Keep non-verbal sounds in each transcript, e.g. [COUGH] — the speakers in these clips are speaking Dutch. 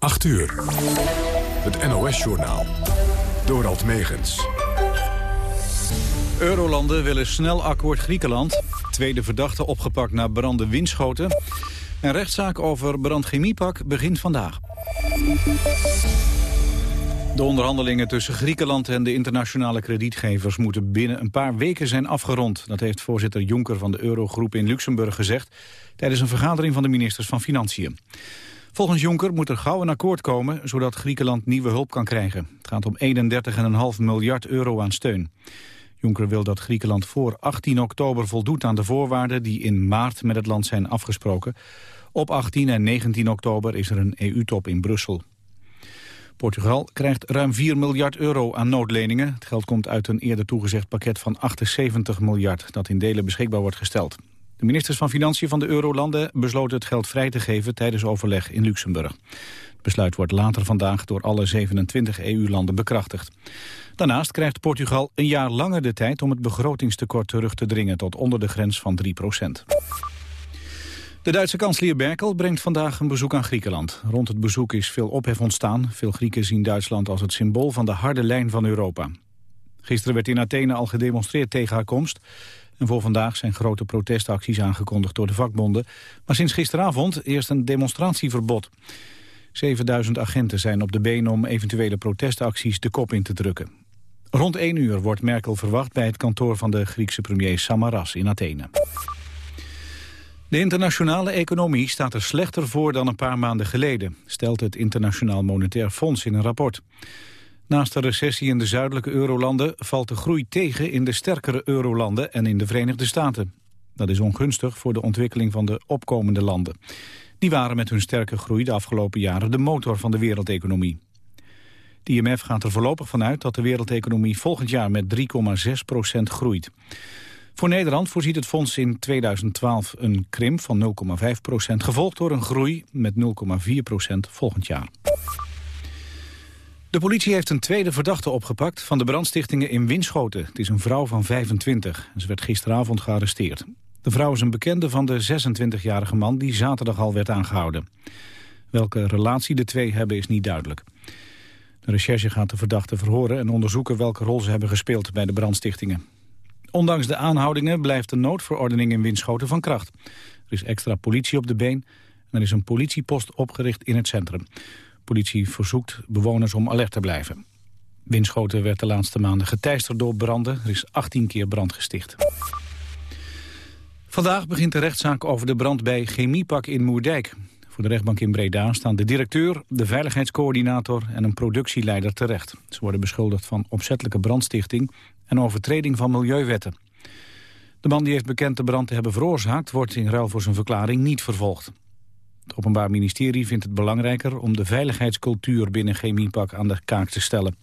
8 uur. Het NOS-journaal. Dorald Megens. Eurolanden willen snel akkoord Griekenland. Tweede verdachte opgepakt na branden Winschoten. En rechtszaak over brandchemiepak begint vandaag. De onderhandelingen tussen Griekenland en de internationale kredietgevers moeten binnen een paar weken zijn afgerond. Dat heeft voorzitter Juncker van de Eurogroep in Luxemburg gezegd tijdens een vergadering van de ministers van Financiën. Volgens Juncker moet er gauw een akkoord komen zodat Griekenland nieuwe hulp kan krijgen. Het gaat om 31,5 miljard euro aan steun. Juncker wil dat Griekenland voor 18 oktober voldoet aan de voorwaarden die in maart met het land zijn afgesproken. Op 18 en 19 oktober is er een EU-top in Brussel. Portugal krijgt ruim 4 miljard euro aan noodleningen. Het geld komt uit een eerder toegezegd pakket van 78 miljard... dat in delen beschikbaar wordt gesteld. De ministers van Financiën van de Eurolanden besloten het geld vrij te geven tijdens overleg in Luxemburg. Het besluit wordt later vandaag door alle 27 EU-landen bekrachtigd. Daarnaast krijgt Portugal een jaar langer de tijd om het begrotingstekort terug te dringen tot onder de grens van 3 procent. De Duitse kanselier Merkel brengt vandaag een bezoek aan Griekenland. Rond het bezoek is veel ophef ontstaan. Veel Grieken zien Duitsland als het symbool van de harde lijn van Europa. Gisteren werd in Athene al gedemonstreerd tegen haar komst. En voor vandaag zijn grote protestacties aangekondigd door de vakbonden. Maar sinds gisteravond eerst een demonstratieverbod. 7000 agenten zijn op de been om eventuele protestacties de kop in te drukken. Rond 1 uur wordt Merkel verwacht bij het kantoor van de Griekse premier Samaras in Athene. De internationale economie staat er slechter voor dan een paar maanden geleden, stelt het Internationaal Monetair Fonds in een rapport. Naast de recessie in de zuidelijke eurolanden valt de groei tegen in de sterkere eurolanden en in de Verenigde Staten. Dat is ongunstig voor de ontwikkeling van de opkomende landen. Die waren met hun sterke groei de afgelopen jaren de motor van de wereldeconomie. De IMF gaat er voorlopig vanuit dat de wereldeconomie volgend jaar met 3,6 procent groeit. Voor Nederland voorziet het fonds in 2012 een krimp van 0,5 procent... gevolgd door een groei met 0,4 procent volgend jaar. De politie heeft een tweede verdachte opgepakt van de brandstichtingen in Winschoten. Het is een vrouw van 25. Ze werd gisteravond gearresteerd. De vrouw is een bekende van de 26-jarige man die zaterdag al werd aangehouden. Welke relatie de twee hebben is niet duidelijk. De recherche gaat de verdachte verhoren en onderzoeken welke rol ze hebben gespeeld bij de brandstichtingen. Ondanks de aanhoudingen blijft de noodverordening in Winschoten van kracht. Er is extra politie op de been en er is een politiepost opgericht in het centrum. Politie verzoekt bewoners om alert te blijven. Winschoten werd de laatste maanden geteisterd door branden. Er is 18 keer brand gesticht. Vandaag begint de rechtszaak over de brand bij Chemiepak in Moerdijk. Voor de rechtbank in Breda staan de directeur, de veiligheidscoördinator en een productieleider terecht. Ze worden beschuldigd van opzettelijke brandstichting en overtreding van milieuwetten. De man die heeft bekend de brand te hebben veroorzaakt... wordt in ruil voor zijn verklaring niet vervolgd. Het Openbaar Ministerie vindt het belangrijker om de veiligheidscultuur binnen Chemiepak aan de kaak te stellen.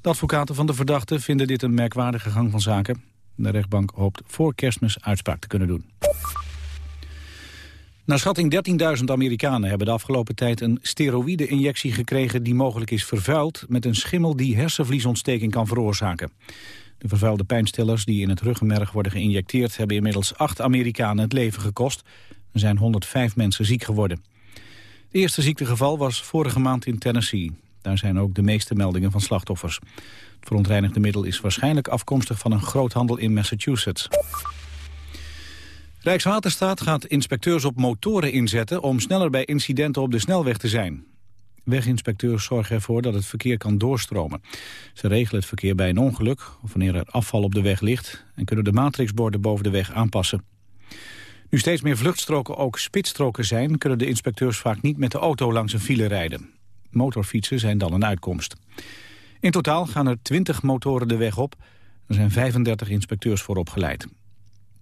De advocaten van de verdachte vinden dit een merkwaardige gang van zaken. De rechtbank hoopt voor kerstmis uitspraak te kunnen doen. Naar schatting 13.000 Amerikanen hebben de afgelopen tijd een steroïde-injectie gekregen die mogelijk is vervuild met een schimmel die hersenvliesontsteking kan veroorzaken. De vervuilde pijnstillers die in het ruggenmerg worden geïnjecteerd hebben inmiddels acht Amerikanen het leven gekost. Er zijn 105 mensen ziek geworden. Het eerste ziektegeval was vorige maand in Tennessee. Daar zijn ook de meeste meldingen van slachtoffers. Het verontreinigde middel is waarschijnlijk afkomstig van een groothandel in Massachusetts. Rijkswaterstaat gaat inspecteurs op motoren inzetten om sneller bij incidenten op de snelweg te zijn. Weginspecteurs zorgen ervoor dat het verkeer kan doorstromen. Ze regelen het verkeer bij een ongeluk of wanneer er afval op de weg ligt... en kunnen de matrixborden boven de weg aanpassen. Nu steeds meer vluchtstroken ook spitsstroken zijn... kunnen de inspecteurs vaak niet met de auto langs een file rijden. Motorfietsen zijn dan een uitkomst. In totaal gaan er 20 motoren de weg op. Er zijn 35 inspecteurs voor opgeleid.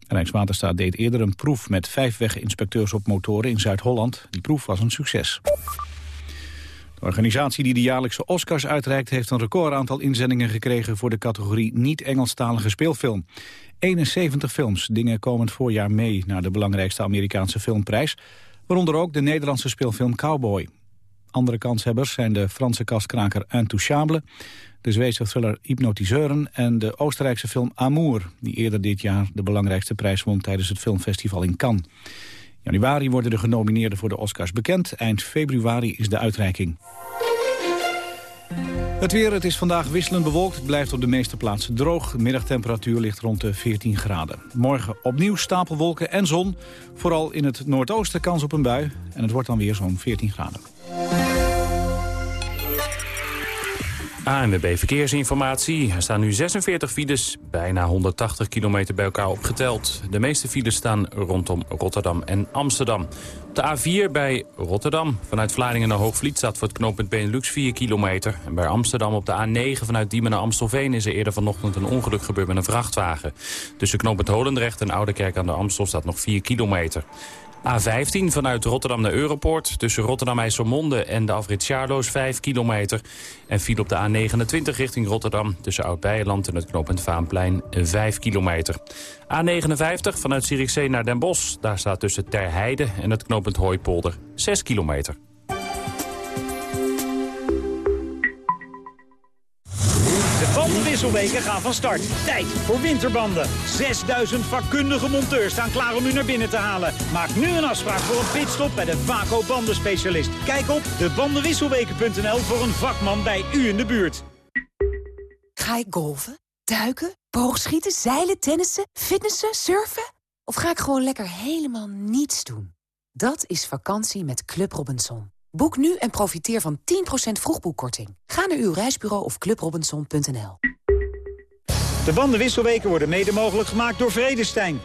Rijkswaterstaat deed eerder een proef met vijf weginspecteurs op motoren in Zuid-Holland. Die proef was een succes. De organisatie die de jaarlijkse Oscars uitreikt... heeft een recordaantal inzendingen gekregen voor de categorie niet-Engelstalige speelfilm. 71 films dingen komend voorjaar mee naar de belangrijkste Amerikaanse filmprijs... waaronder ook de Nederlandse speelfilm Cowboy. Andere kanshebbers zijn de Franse kastkraker Intouchable... de Zweedse thriller Hypnotiseuren en de Oostenrijkse film Amour... die eerder dit jaar de belangrijkste prijs won tijdens het filmfestival in Cannes. Januari worden de genomineerden voor de Oscars bekend. Eind februari is de uitreiking. Het weer, het is vandaag wisselend bewolkt. Het blijft op de meeste plaatsen droog. De middagtemperatuur ligt rond de 14 graden. Morgen opnieuw stapelwolken en zon. Vooral in het noordoosten kans op een bui. En het wordt dan weer zo'n 14 graden. ANWB Verkeersinformatie. Er staan nu 46 files, bijna 180 kilometer bij elkaar opgeteld. De meeste files staan rondom Rotterdam en Amsterdam. Op de A4 bij Rotterdam vanuit Vlaardingen naar Hoogvliet staat voor het knooppunt Benelux 4 kilometer. En bij Amsterdam op de A9 vanuit Diemen naar Amstelveen is er eerder vanochtend een ongeluk gebeurd met een vrachtwagen. Tussen knooppunt Holendrecht en Oudekerk aan de Amstel staat nog 4 kilometer. A15 vanuit Rotterdam naar Europoort. Tussen Rotterdam-IJsselmonde en de afrit Charloes 5 kilometer. En viel op de A29 richting Rotterdam. Tussen Oud-Beijerland en het knooppunt Vaanplein 5 kilometer. A59 vanuit Zierikzee naar Den Bosch. Daar staat tussen Terheide en het knooppunt Hooipolder 6 kilometer. Bandenwisselweken gaan van start. Tijd voor winterbanden. 6000 vakkundige monteurs staan klaar om u naar binnen te halen. Maak nu een afspraak voor een pitstop bij de Vaco bandenspecialist. Kijk op debandenwisselweken.nl voor een vakman bij u in de buurt. Ga ik golven, duiken, boogschieten, zeilen, tennissen, fitnessen, surfen? Of ga ik gewoon lekker helemaal niets doen? Dat is vakantie met Club Robinson. Boek nu en profiteer van 10% vroegboekkorting. Ga naar uw reisbureau of clubrobinson.nl. De bandenwisselweken worden mede mogelijk gemaakt door Vredestein.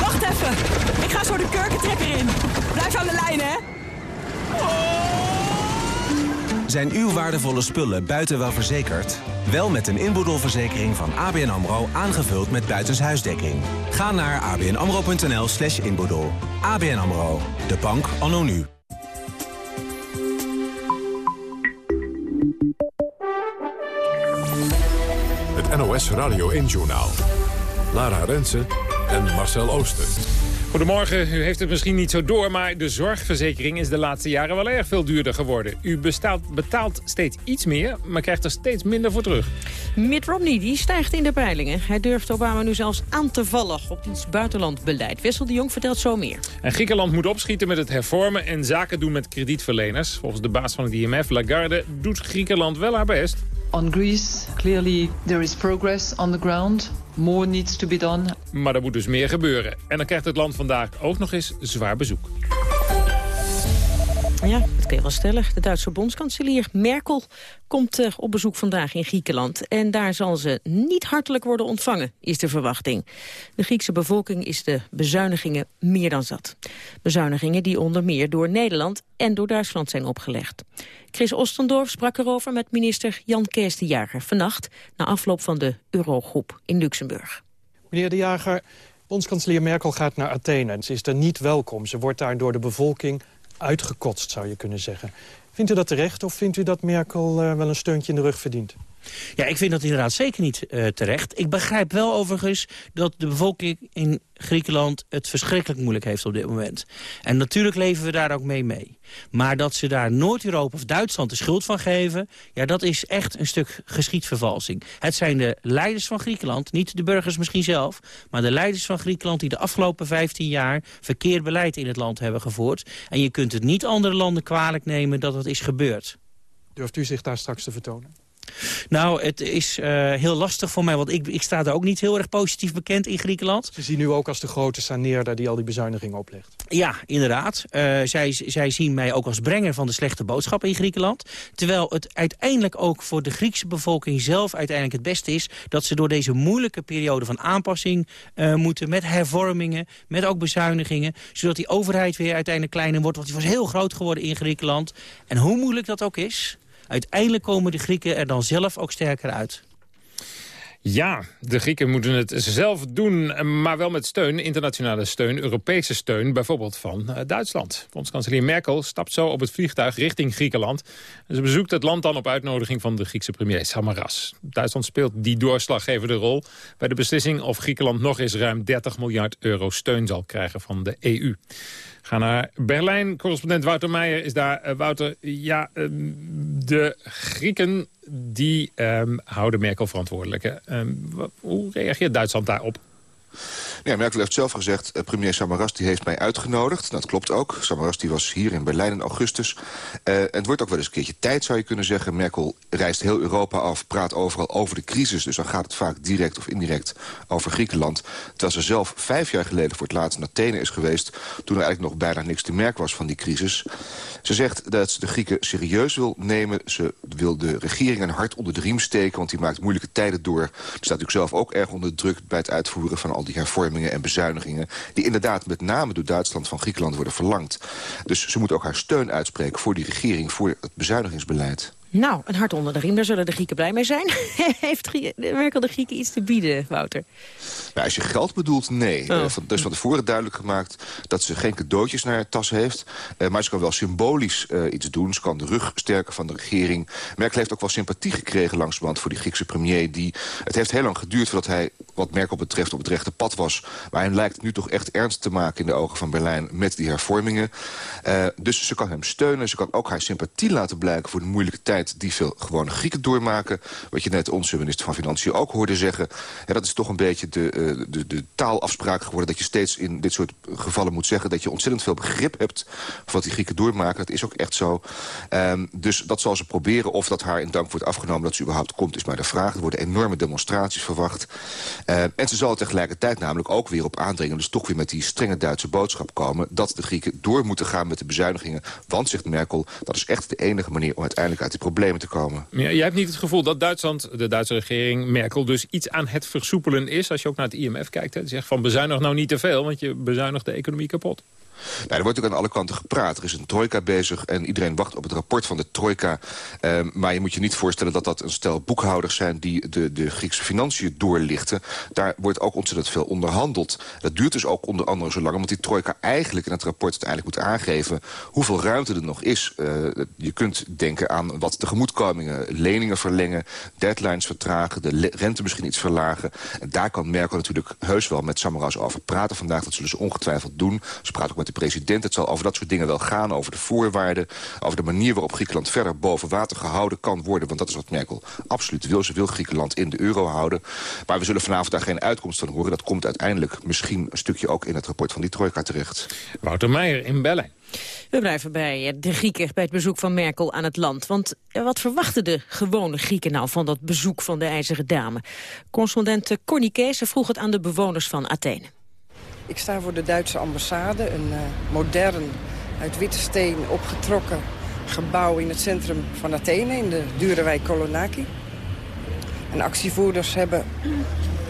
Wacht even. Ik ga zo de kurkentrekker in. Blijf aan de lijn, hè. Zijn uw waardevolle spullen buiten wel verzekerd? Wel met een inboedelverzekering van ABN AMRO aangevuld met buitenshuisdekking. Ga naar abnamro.nl slash inboedel. ABN AMRO, de bank anno nu. Het NOS Radio 1-journaal. Lara Rensen en Marcel Ooster. Goedemorgen, u heeft het misschien niet zo door, maar de zorgverzekering is de laatste jaren wel erg veel duurder geworden. U bestaat, betaalt steeds iets meer, maar krijgt er steeds minder voor terug. Mitt Romney die stijgt in de peilingen. Hij durft Obama nu zelfs aan te vallen op iets buitenlandbeleid. Wessel de Jong vertelt zo meer. En Griekenland moet opschieten met het hervormen en zaken doen met kredietverleners. Volgens de baas van het IMF, Lagarde, doet Griekenland wel haar best. On Greece, clearly there is progress on the ground. More needs to be done. Maar er moet dus meer gebeuren. En dan krijgt het land vandaag ook nog eens zwaar bezoek. Ja, dat kun je wel stellen. De Duitse bondskanselier Merkel komt uh, op bezoek vandaag in Griekenland. En daar zal ze niet hartelijk worden ontvangen, is de verwachting. De Griekse bevolking is de bezuinigingen meer dan zat. Bezuinigingen die onder meer door Nederland en door Duitsland zijn opgelegd. Chris Ostendorf sprak erover met minister Jan Kees de Jager... vannacht na afloop van de Eurogroep in Luxemburg. Meneer de Jager, bondskanselier Merkel gaat naar Athene. Ze is er niet welkom. Ze wordt daar door de bevolking uitgekotst, zou je kunnen zeggen. Vindt u dat terecht of vindt u dat Merkel uh, wel een steuntje in de rug verdient? Ja, ik vind dat inderdaad zeker niet uh, terecht. Ik begrijp wel overigens dat de bevolking in Griekenland het verschrikkelijk moeilijk heeft op dit moment. En natuurlijk leven we daar ook mee mee. Maar dat ze daar Noord-Europa of Duitsland de schuld van geven... ja, dat is echt een stuk geschiedvervalsing. Het zijn de leiders van Griekenland, niet de burgers misschien zelf... maar de leiders van Griekenland die de afgelopen 15 jaar... verkeerd beleid in het land hebben gevoerd. En je kunt het niet andere landen kwalijk nemen dat dat is gebeurd. Durft u zich daar straks te vertonen? Nou, het is uh, heel lastig voor mij, want ik, ik sta daar ook niet heel erg positief bekend in Griekenland. Ze zien nu ook als de grote saneerder die al die bezuinigingen oplegt. Ja, inderdaad. Uh, zij, zij zien mij ook als brenger van de slechte boodschappen in Griekenland. Terwijl het uiteindelijk ook voor de Griekse bevolking zelf uiteindelijk het beste is... dat ze door deze moeilijke periode van aanpassing uh, moeten... met hervormingen, met ook bezuinigingen... zodat die overheid weer uiteindelijk kleiner wordt. Want die was heel groot geworden in Griekenland. En hoe moeilijk dat ook is... Uiteindelijk komen de Grieken er dan zelf ook sterker uit. Ja, de Grieken moeten het zelf doen, maar wel met steun, internationale steun, Europese steun, bijvoorbeeld van uh, Duitsland. Bondskanselier Merkel stapt zo op het vliegtuig richting Griekenland. Ze bezoekt het land dan op uitnodiging van de Griekse premier Samaras. Duitsland speelt die doorslaggevende rol bij de beslissing of Griekenland nog eens ruim 30 miljard euro steun zal krijgen van de EU. Ga naar Berlijn. Correspondent Wouter Meijer is daar. Uh, Wouter, ja, uh, de Grieken die um, houden Merkel verantwoordelijk. Um, hoe reageert Duitsland daarop? Ja, Merkel heeft zelf gezegd, uh, premier Samaras die heeft mij uitgenodigd. Dat klopt ook. Samaras die was hier in Berlijn in augustus. Uh, het wordt ook wel eens een keertje tijd, zou je kunnen zeggen. Merkel reist heel Europa af, praat overal over de crisis. Dus dan gaat het vaak direct of indirect over Griekenland. Terwijl ze zelf vijf jaar geleden voor het laatst in Athene is geweest... toen er eigenlijk nog bijna niks te merken was van die crisis. Ze zegt dat ze de Grieken serieus wil nemen. Ze wil de regering een hart onder de riem steken... want die maakt moeilijke tijden door. Ze staat natuurlijk zelf ook erg onder druk... bij het uitvoeren van al die hervormingen en bezuinigingen... die inderdaad met name door Duitsland van Griekenland worden verlangd. Dus ze moet ook haar steun uitspreken voor die regering... voor het bezuinigingsbeleid. Nou, een hart onder de riem, daar zullen de Grieken blij mee zijn. [LAUGHS] Heeft Merkel de Grieken iets te bieden, Wouter? Nou, als je geld bedoelt, nee. Oh. Uh, er is van tevoren duidelijk gemaakt dat ze geen cadeautjes naar haar tas heeft. Uh, maar ze kan wel symbolisch uh, iets doen. Ze kan de rug sterken van de regering. Merkel heeft ook wel sympathie gekregen langzamerhand voor die Griekse premier. Die, het heeft heel lang geduurd voordat hij, wat Merkel betreft, op het rechte pad was. Maar hij lijkt nu toch echt ernst te maken in de ogen van Berlijn met die hervormingen. dus ze kan hem steunen. Ze kan ook haar sympathie laten blijken voor de moeilijke tijd die veel gewone Grieken doormaken. Wat je net onze minister van Financiën ook hoorde zeggen. Ja, dat is toch een beetje de, uh, de, de taalafspraak geworden... dat je steeds in dit soort gevallen moet zeggen... dat je ontzettend veel begrip hebt voor wat die Grieken doormaken. Dat is ook echt zo. Um, dus dat zal ze proberen. Of dat haar in dank wordt afgenomen dat ze überhaupt komt... is maar de vraag. Er worden enorme demonstraties verwacht. Uh, en ze zal er tegelijkertijd namelijk ook weer op aandringen... dus toch weer met die strenge Duitse boodschap komen... dat de Grieken door moeten gaan met de bezuinigingen. Want, zegt Merkel, dat is echt de enige manier... om uiteindelijk uit die problemen te komen. Ja, jij hebt niet het gevoel dat Duitsland, de Duitse regering, Merkel... dus iets aan het versoepelen is, als je ook naar het IMF kijkt. Hè, zegt van bezuinig nou niet te veel, want je bezuinigt de economie kapot. Nou, er wordt ook aan alle kanten gepraat. Er is een trojka bezig en iedereen wacht op het rapport van de trojka. Uh, maar je moet je niet voorstellen dat dat een stel boekhouders zijn... die de, de Griekse financiën doorlichten. Daar wordt ook ontzettend veel onderhandeld. Dat duurt dus ook onder andere zo lang... omdat die trojka eigenlijk in het rapport uiteindelijk moet aangeven... hoeveel ruimte er nog is. Uh, je kunt denken aan wat tegemoetkomingen, leningen verlengen... deadlines vertragen, de rente misschien iets verlagen. En daar kan Merkel natuurlijk heus wel met Samaras over praten vandaag. Dat zullen ze ongetwijfeld doen. Ze praten ook met de president. Het zal over dat soort dingen wel gaan, over de voorwaarden... over de manier waarop Griekenland verder boven water gehouden kan worden. Want dat is wat Merkel absoluut wil. Ze wil Griekenland in de euro houden. Maar we zullen vanavond daar geen uitkomst van horen. Dat komt uiteindelijk misschien een stukje ook in het rapport van die trojka terecht. Wouter Meijer in Berlijn. We blijven bij eh, de Grieken bij het bezoek van Merkel aan het land. Want eh, wat verwachten de gewone Grieken nou van dat bezoek van de IJzeren Dame? Correspondent Corny Kees vroeg het aan de bewoners van Athene. Ik sta voor de Duitse ambassade, een uh, modern, uit witte steen opgetrokken gebouw in het centrum van Athene, in de dure wijk Kolonaki. En actievoerders hebben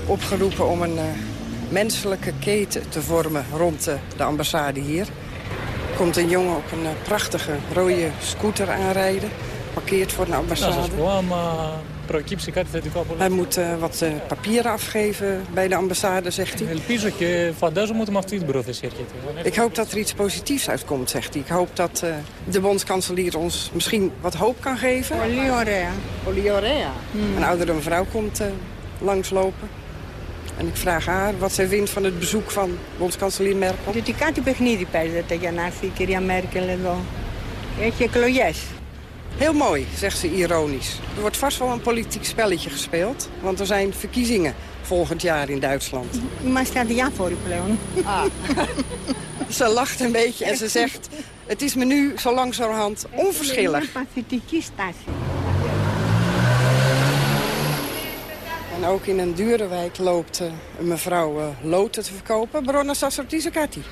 opgeroepen om een uh, menselijke keten te vormen rond uh, de ambassade hier. Er komt een jongen op een prachtige rode scooter aanrijden, parkeert voor de ambassade. Hij moet uh, wat uh, papieren afgeven bij de ambassade, zegt hij. Ik hoop dat er iets positiefs uitkomt, zegt hij. Ik hoop dat uh, de bondskanselier ons misschien wat hoop kan geven. Oliorea. Oliorea. Hmm. Een oudere mevrouw komt langslopen. En ik vraag haar wat zij vindt van het bezoek van bondskanselier Merkel. Dit κάτι παιχνίδι παίζεται για να έρθει η κυρία Μέρκελ εδώ. Έχει εκλογές. Heel mooi, zegt ze ironisch. Er wordt vast wel een politiek spelletje gespeeld, want er zijn verkiezingen volgend jaar in Duitsland. Maar staat de ja voor, Leon. Ah. [LAUGHS] ze lacht een beetje en ze zegt, het is me nu zo langzamerhand onverschillig. En ook in een dure wijk loopt eh, een mevrouw eh, loten te verkopen. Bronnen sassortisakati.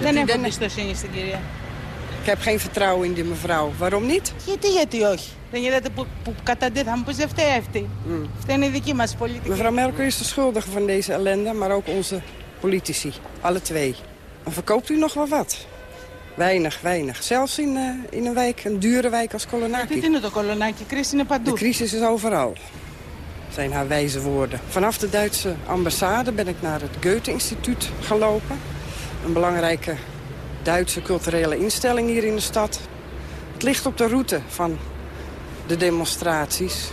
Dan heb ik... Ik heb geen vertrouwen in die mevrouw. Waarom niet? Γιατί, γιατί όχι. Δεν είδατε που, που καταντέθη, θα μου πεις δεν φταίει αυτή. Mm. Φταίνει δική μας πολιτική. Mevrouw Merkel is de schuldige van deze ellende, maar ook onze politici. Alle twee. En verkoopt u nog wel wat? Weinig, weinig. Zelfs in, uh, in een wijk, een dure wijk als Kolonaki. Dit is het Kolonaki. Crisis είναι De crisis is overal. Zijn haar wijze woorden. Vanaf de Duitse ambassade ben ik naar het Goethe-instituut gelopen. Een belangrijke Duitse culturele instelling hier in de stad. Het ligt op de route van de demonstraties.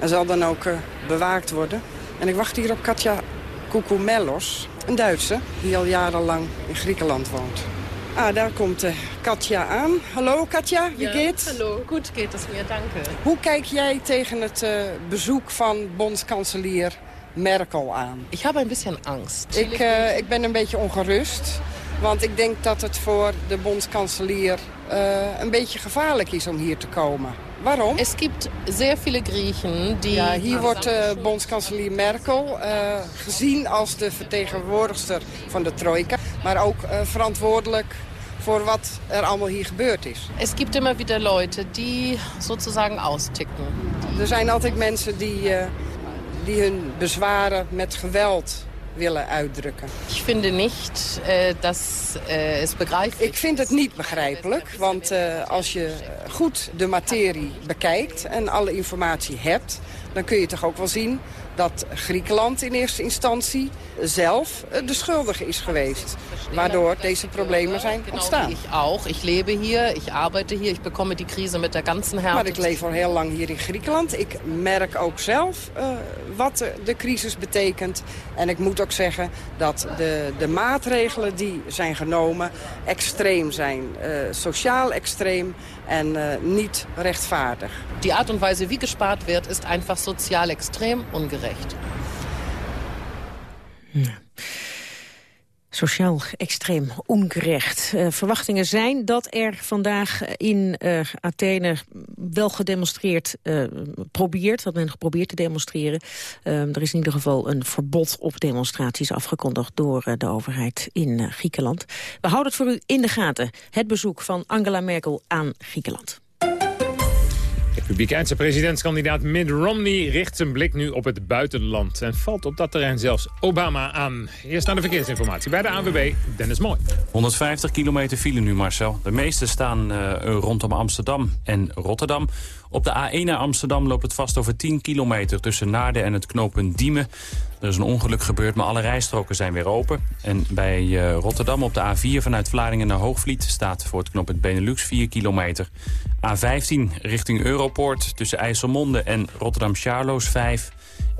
En zal dan ook uh, bewaakt worden. En ik wacht hier op Katja Koukoumelos, een Duitse... die al jarenlang in Griekenland woont. Ah, daar komt uh, Katja aan. Hallo Katja, wie ja, geht's? Hallo, goed geht es mir, danke. Hoe kijk jij tegen het uh, bezoek van bondskanselier Merkel aan? Ik heb een beetje angst. Ik, uh, ik ben een beetje ongerust. Want ik denk dat het voor de bondskanselier uh, een beetje gevaarlijk is om hier te komen. Waarom? Es gibt sehr viele Griechen die... Ja, hier wordt uh, bondskanselier Merkel uh, gezien als de vertegenwoordigster van de trojka. Maar ook verantwoordelijk voor wat er allemaal hier gebeurd is. Es gibt immer wieder Leute die sozusagen austicken. Er zijn altijd mensen die, die hun bezwaren met geweld willen uitdrukken. Ik vind niet uh, dat het begrijpelijk Ik vind het niet begrijpelijk, want uh, als je goed de materie bekijkt en alle informatie hebt... dan kun je toch ook wel zien dat Griekenland in eerste instantie zelf de schuldige is geweest. Waardoor deze problemen zijn ontstaan. Ik ook. Ik leef hier, ik arbeid hier, ik bekomme die crisis met de ganzen Härte. Maar ik leef al heel lang hier in Griekenland. Ik merk ook zelf uh, wat de, de, crisis betekent. En ik moet ook zeggen dat de, de maatregelen die zijn genomen extreem zijn. Uh, sociaal extreem en uh, niet rechtvaardig. Die Art und Weise, wie gespaard wird, is einfach soziaal extreem ongerecht. Ja. Sociaal extreem ongerecht. Uh, verwachtingen zijn dat er vandaag in uh, Athene wel gedemonstreerd probeert, dat men geprobeerd te demonstreren. er is in ieder geval een verbod op demonstraties afgekondigd door de overheid in Griekenland. We houden het voor u in de gaten. Het bezoek van Angela Merkel aan Griekenland. Republikeinse presidentskandidaat Mitt Romney richt zijn blik nu op het buitenland. En valt op dat terrein zelfs Obama aan. Eerst naar de verkeersinformatie bij de ANWB, Dennis Mooi. 150 kilometer file nu, Marcel. De meeste staan uh, rondom Amsterdam en Rotterdam. Op de A1 naar Amsterdam loopt het vast over 10 kilometer... tussen Naarden en het knooppunt Diemen. Er is een ongeluk gebeurd, maar alle rijstroken zijn weer open. En bij uh, Rotterdam op de A4 vanuit Vlaardingen naar Hoogvliet... staat voor het knooppunt Benelux 4 kilometer. A15 richting Europoort tussen IJsselmonde en Rotterdam-Charloes 5...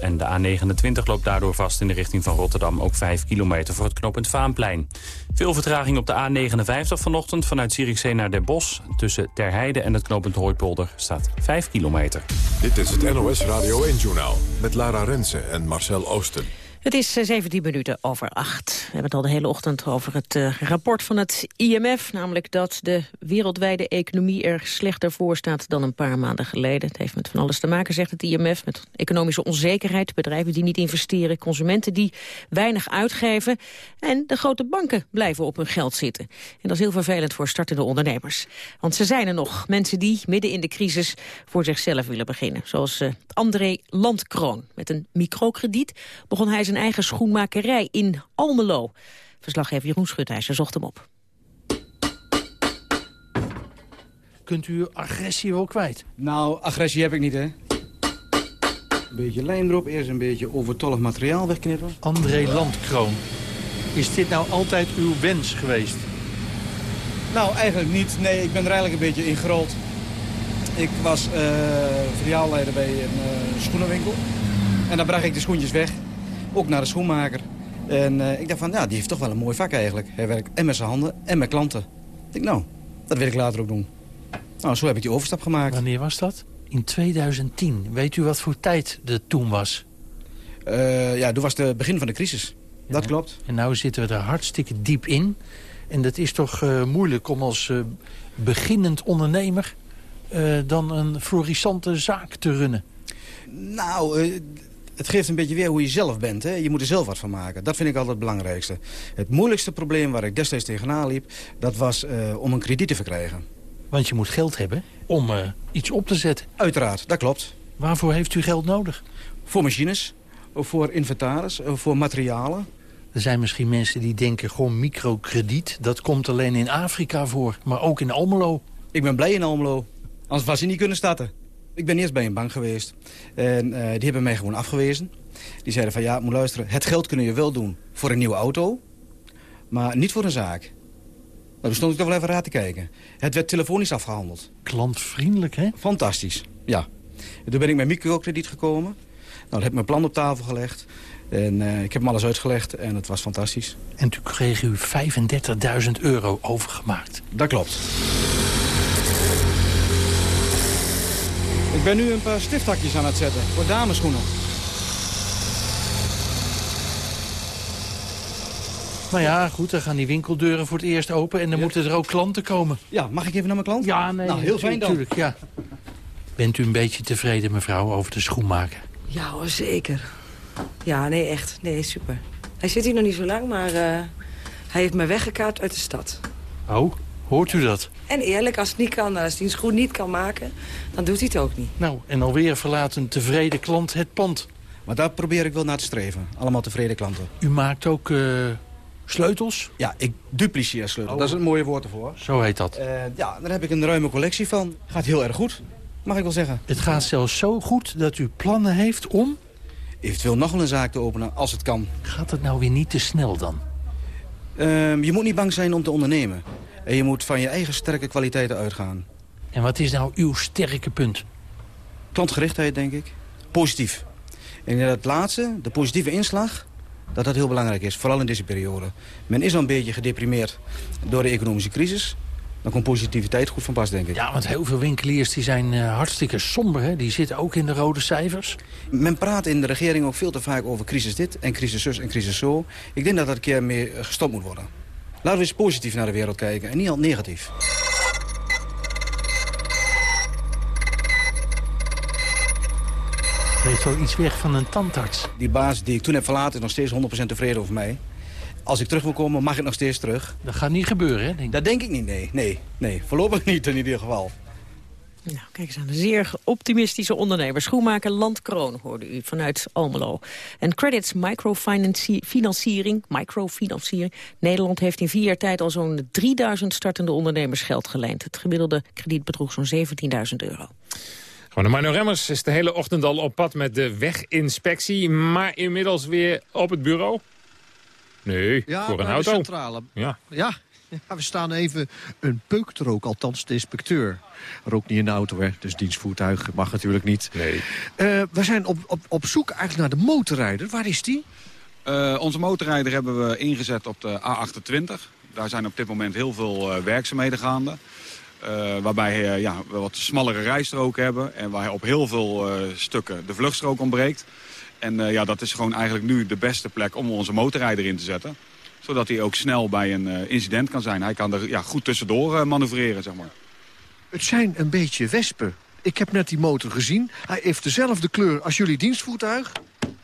En de A29 loopt daardoor vast in de richting van Rotterdam... ook 5 kilometer voor het knooppunt Vaanplein. Veel vertraging op de A59 vanochtend vanuit Zierikzee naar Den Bosch. Tussen Terheide en het knooppunt Hooipolder staat 5 kilometer. Dit is het NOS Radio 1-journaal met Lara Rensen en Marcel Oosten. Het is 17 minuten over 8. We hebben het al de hele ochtend over het uh, rapport van het IMF. Namelijk dat de wereldwijde economie er slechter voor staat dan een paar maanden geleden. Het heeft met van alles te maken, zegt het IMF. Met economische onzekerheid, bedrijven die niet investeren... consumenten die weinig uitgeven... en de grote banken blijven op hun geld zitten. En dat is heel vervelend voor startende ondernemers. Want ze zijn er nog, mensen die midden in de crisis... voor zichzelf willen beginnen. Zoals uh, André Landkroon. Met een microkrediet begon hij zijn zijn eigen schoenmakerij in Almelo. Verslaggever Jeroen Schutijzer zocht hem op. Kunt u agressie wel kwijt? Nou, agressie heb ik niet, hè. Een beetje lijm erop, eerst een beetje overtollig materiaal wegknippen. André Landkroon. Is dit nou altijd uw wens geweest? Nou, eigenlijk niet. Nee, ik ben er eigenlijk een beetje ingerold. Ik was uh, filiaalleider bij een uh, schoenenwinkel. En dan bracht ik de schoentjes weg ook naar de schoenmaker. En uh, ik dacht van, ja, die heeft toch wel een mooi vak eigenlijk. Hij werkt en met zijn handen en met klanten. Ik denk, nou, dat wil ik later ook doen. Nou, zo heb ik die overstap gemaakt. Wanneer was dat? In 2010. Weet u wat voor tijd het toen was? Uh, ja, toen was het begin van de crisis. Ja. Dat klopt. En nu zitten we er hartstikke diep in. En dat is toch uh, moeilijk om als uh, beginnend ondernemer... dan een florissante zaak te runnen. Nou, het geeft een beetje weer hoe je zelf bent. Hè? Je moet er zelf wat van maken. Dat vind ik altijd het belangrijkste. Het moeilijkste probleem waar ik destijds tegenaan liep... dat was uh, om een krediet te verkrijgen. Want je moet geld hebben om uh, iets op te zetten. Uiteraard, dat klopt. Waarvoor heeft u geld nodig? Voor machines, voor inventaris, voor materialen. Er zijn misschien mensen die denken gewoon microkrediet. Dat komt alleen in Afrika voor, maar ook in Almelo. Ik ben blij in Almelo. Anders was je niet kunnen starten. Ik ben eerst bij een bank geweest. En uh, die hebben mij gewoon afgewezen. Die zeiden van ja, moet luisteren. Het geld kunnen je wel doen voor een nieuwe auto. Maar niet voor een zaak. Nou, toen stond ik toch wel even raad te kijken. Het werd telefonisch afgehandeld. Klantvriendelijk, hè? Fantastisch, ja. En toen ben ik met microkrediet gekomen. Nou, dan heb ik mijn plan op tafel gelegd. En uh, ik heb hem alles uitgelegd en het was fantastisch. En toen kreeg u 35.000 euro overgemaakt. Dat klopt. Ik ben nu een paar stiftakjes aan het zetten voor dameschoenen. Nou ja, goed, dan gaan die winkeldeuren voor het eerst open... en dan moeten er ook klanten komen. Ja, mag ik even naar mijn klant? Ja, nee, nou, heel fijn dan. Natuurlijk, ja. Bent u een beetje tevreden, mevrouw, over de schoenmaker? Ja, hoor, zeker. Ja, nee, echt. Nee, super. Hij zit hier nog niet zo lang, maar eh, hij heeft me weggekaart uit de stad. Oh? Hoort u dat? En eerlijk, als, het niet kan, als hij een schoen niet kan maken, dan doet hij het ook niet. Nou, en alweer verlaat een tevreden klant het pand. Maar daar probeer ik wel naar te streven. Allemaal tevreden klanten. U maakt ook uh, sleutels? Ja, ik dupliceer sleutels. Dat is een mooie woord ervoor. Zo heet dat. Uh, ja, daar heb ik een ruime collectie van. Gaat heel erg goed, mag ik wel zeggen. Het gaat zelfs zo goed dat u plannen heeft om... Eventueel nog wel een zaak te openen, als het kan. Gaat het nou weer niet te snel dan? Uh, je moet niet bang zijn om te ondernemen. En je moet van je eigen sterke kwaliteiten uitgaan. En wat is nou uw sterke punt? Klantgerichtheid, denk ik. Positief. En het laatste, de positieve inslag, dat dat heel belangrijk is. Vooral in deze periode. Men is al een beetje gedeprimeerd door de economische crisis. Dan komt positiviteit goed van pas, denk ik. Ja, want heel veel winkeliers die zijn uh, hartstikke somber. Hè? Die zitten ook in de rode cijfers. Men praat in de regering ook veel te vaak over crisis dit en crisis zus en crisis zo. Ik denk dat dat een keer meer gestopt moet worden. Laten we eens positief naar de wereld kijken en niet al negatief. Heeft wel iets weg van een tandarts. Die baas die ik toen heb verlaten is nog steeds 100% tevreden over mij. Als ik terug wil komen, mag ik nog steeds terug. Dat gaat niet gebeuren, hè? Denk dat denk ik niet, nee. Nee, nee. Voorlopig [LAUGHS] niet in ieder geval. Nou, kijk eens aan de zeer optimistische ondernemer. Schoenmaker Landkroon hoorde u vanuit Almelo. En credits microfinanciering, microfinanciering. Nederland heeft in vier jaar tijd al zo'n 3000 startende ondernemers geld geleend. Het gemiddelde krediet bedroeg zo'n 17.000 euro. Gewoon de Mino Remmers is de hele ochtend al op pad met de weginspectie. Maar inmiddels weer op het bureau. Nee, ja, voor een auto. De centrale. Ja. Ja. Ja, we staan even een peuk te roken, althans de inspecteur. Rookt niet in de auto, hè, dus dienstvoertuig mag natuurlijk niet. Nee. Uh, we zijn op, op, op zoek eigenlijk naar de motorrijder. Waar is die? Uh, onze motorrijder hebben we ingezet op de A28. Daar zijn op dit moment heel veel uh, werkzaamheden gaande. Waarbij ja, we wat smallere rijstroken hebben. En waar op heel veel stukken de vluchtstrook ontbreekt. En ja, dat is gewoon eigenlijk nu de beste plek om onze motorrijder in te zetten. Zodat hij ook snel bij een incident kan zijn. Hij kan er ja, goed tussendoor manoeuvreren, zeg maar. Het zijn een beetje wespen. Ik heb net die motor gezien. Hij heeft dezelfde kleur als jullie dienstvoertuig.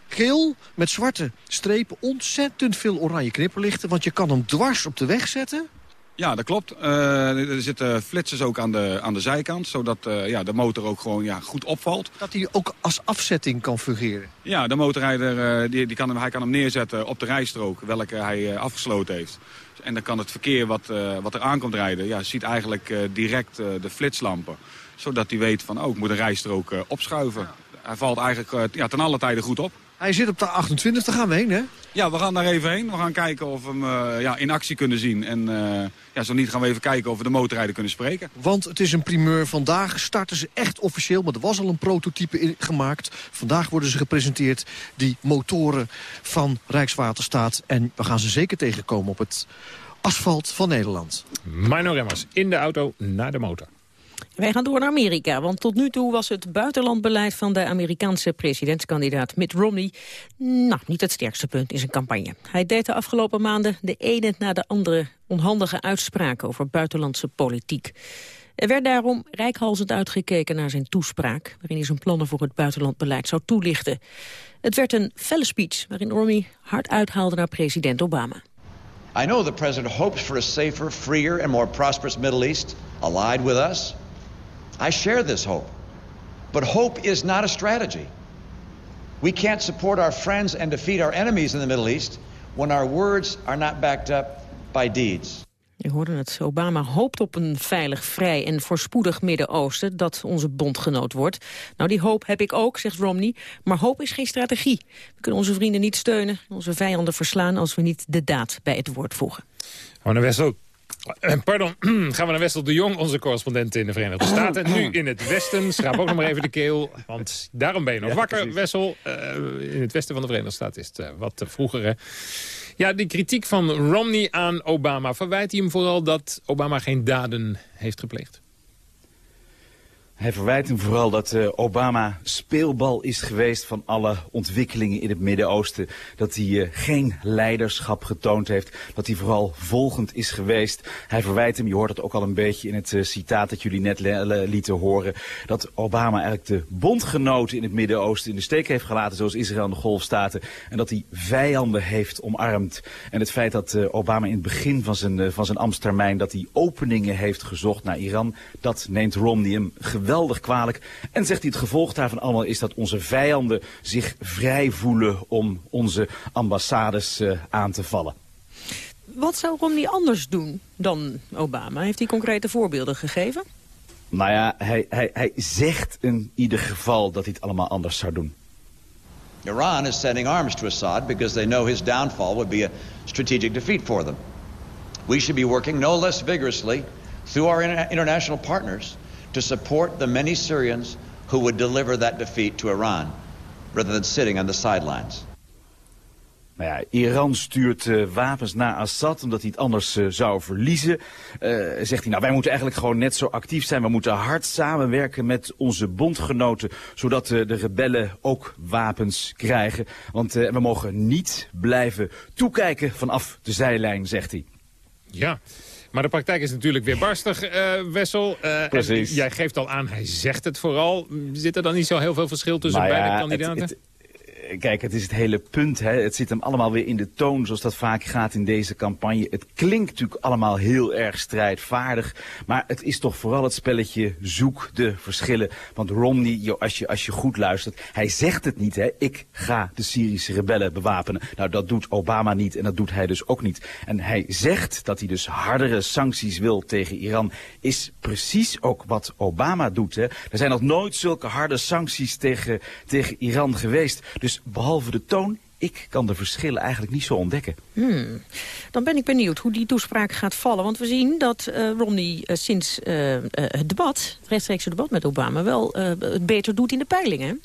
Geel met zwarte strepen. Ontzettend veel oranje knipperlichten. Want je kan hem dwars op de weg zetten. Ja, dat klopt. Uh, er zitten flitsers ook aan de, aan de zijkant, zodat uh, ja, de motor ook gewoon ja, goed opvalt. Dat hij ook als afzetting kan fungeren? Ja, de motorrijder uh, die, die kan hem, hij kan hem neerzetten op de rijstrook welke hij afgesloten heeft. En dan kan het verkeer wat, wat er aankomt rijden, ja, ziet eigenlijk direct de flitslampen. Zodat hij weet van, oh, ik moet een rijstrook opschuiven. Hij valt eigenlijk ja, ten alle tijde goed op. Hij zit op de 28, daar gaan we heen, hè? Ja, we gaan daar even heen. We gaan kijken of we hem uh, ja, in actie kunnen zien. En uh, ja, zo niet gaan we even kijken of we de motorrijder kunnen spreken. Want het is een primeur. Vandaag starten ze echt officieel, maar er was al een prototype in, gemaakt. Vandaag worden ze gepresenteerd, die motoren van Rijkswaterstaat. En we gaan ze zeker tegenkomen op het asfalt van Nederland. Mino Remmers, in de auto naar de motor. Wij gaan door naar Amerika, want tot nu toe was het buitenlandbeleid van de Amerikaanse presidentskandidaat Mitt Romney nou, niet het sterkste punt in zijn campagne. Hij deed de afgelopen maanden de ene na de andere onhandige uitspraken over buitenlandse politiek. Er werd daarom rijkhalsend uitgekeken naar zijn toespraak... waarin hij zijn plannen voor het buitenlandbeleid zou toelichten. Het werd een felle speech waarin Romney hard uithaalde naar president Obama. I know the president hopes for a safer, freer and more prosperous Middle East allied with us. I share this hope. But hope is not a strategy. We can't support our friends and defeat our enemies in the Middle East when our words are not backed up by deeds. Je hoorde het. Obama hoopt op een veilig, vrij en voorspoedig Midden-Oosten... dat onze bondgenoot wordt. Nou, die hoop heb ik ook, zegt Romney. Maar hoop is geen strategie. We kunnen onze vrienden niet steunen, onze vijanden verslaan... als we niet de daad bij het woord voegen. Wessel. Pardon, [CLEARS THROAT] gaan we naar Wessel de Jong, onze correspondent in de Verenigde [CLEARS THROAT] Staten. Nu in het westen, schraap ook nog maar even de keel, want daarom ben je nog wakker, Wessel. Uh, in het westen van de Verenigde Staten is het uh, wat vroeger. Hè. Ja, die kritiek van Romney aan Obama, verwijt hij hem vooral dat Obama geen daden heeft gepleegd? Hij verwijt hem vooral dat uh, Obama speelbal is geweest van alle ontwikkelingen in het Midden-Oosten. Dat hij uh, geen leiderschap getoond heeft. Dat hij vooral volgend is geweest. Hij verwijt hem, je hoort het ook al een beetje in het uh, citaat dat jullie net lieten horen. Dat Obama eigenlijk de bondgenoten in het Midden-Oosten in de steek heeft gelaten. Zoals Israël en de Golfstaten. En dat hij vijanden heeft omarmd. En het feit dat Obama in het begin van zijn, van zijn ambtstermijn. dat hij openingen heeft gezocht naar Iran. Dat neemt Romney hem geweldig geweldig kwalijk. En zegt hij het gevolg daarvan allemaal is dat onze vijanden zich vrij voelen om onze ambassades uh, aan te vallen. Wat zou Romney anders doen dan Obama? Heeft hij concrete voorbeelden gegeven? Nou ja, hij, hij, hij zegt in ieder geval dat hij het allemaal anders zou doen. Iran is sending arms to Assad because they know his downfall would be a strategic defeat for them. We should be working no less vigorously through our international partners to support the many Syrians who would deliver that defeat to Iran, rather than sitting on the sidelines. Nou ja, Iran stuurt uh, wapens naar Assad omdat hij het anders uh, zou verliezen. Uh, zegt hij, nou wij moeten eigenlijk gewoon net zo actief zijn. We moeten hard samenwerken met onze bondgenoten, zodat de rebellen ook wapens krijgen. Want we mogen niet blijven toekijken vanaf de zijlijn, zegt hij. Ja, maar de praktijk is natuurlijk weer barstig, uh, Wessel. Uh, Precies. Jij geeft al aan, hij zegt het vooral. Zit er dan niet zo heel veel verschil tussen nou beide kandidaten? Het, het, kijk, het is het hele punt. Hè. Het zit hem allemaal weer in de toon, zoals dat vaak gaat in deze campagne. Het klinkt natuurlijk allemaal heel erg strijdvaardig. Maar het is toch vooral het spelletje zoek de verschillen. Want Romney, als je, als je goed luistert, hij zegt het niet. Hè. Ik ga de Syrische rebellen bewapenen. Nou, dat doet Obama niet en dat doet hij dus ook niet. En hij zegt dat hij dus hardere sancties wil tegen Iran. Is precies ook wat Obama doet. Hè. Er zijn nog nooit zulke harde sancties tegen, tegen Iran geweest. Dus behalve de toon, ik kan de verschillen eigenlijk niet zo ontdekken. Hmm. Dan ben ik benieuwd hoe die toespraak gaat vallen. Want we zien dat uh, Romney uh, sinds uh, het debat, het rechtstreekse debat met Obama... wel het beter doet in de peilingen.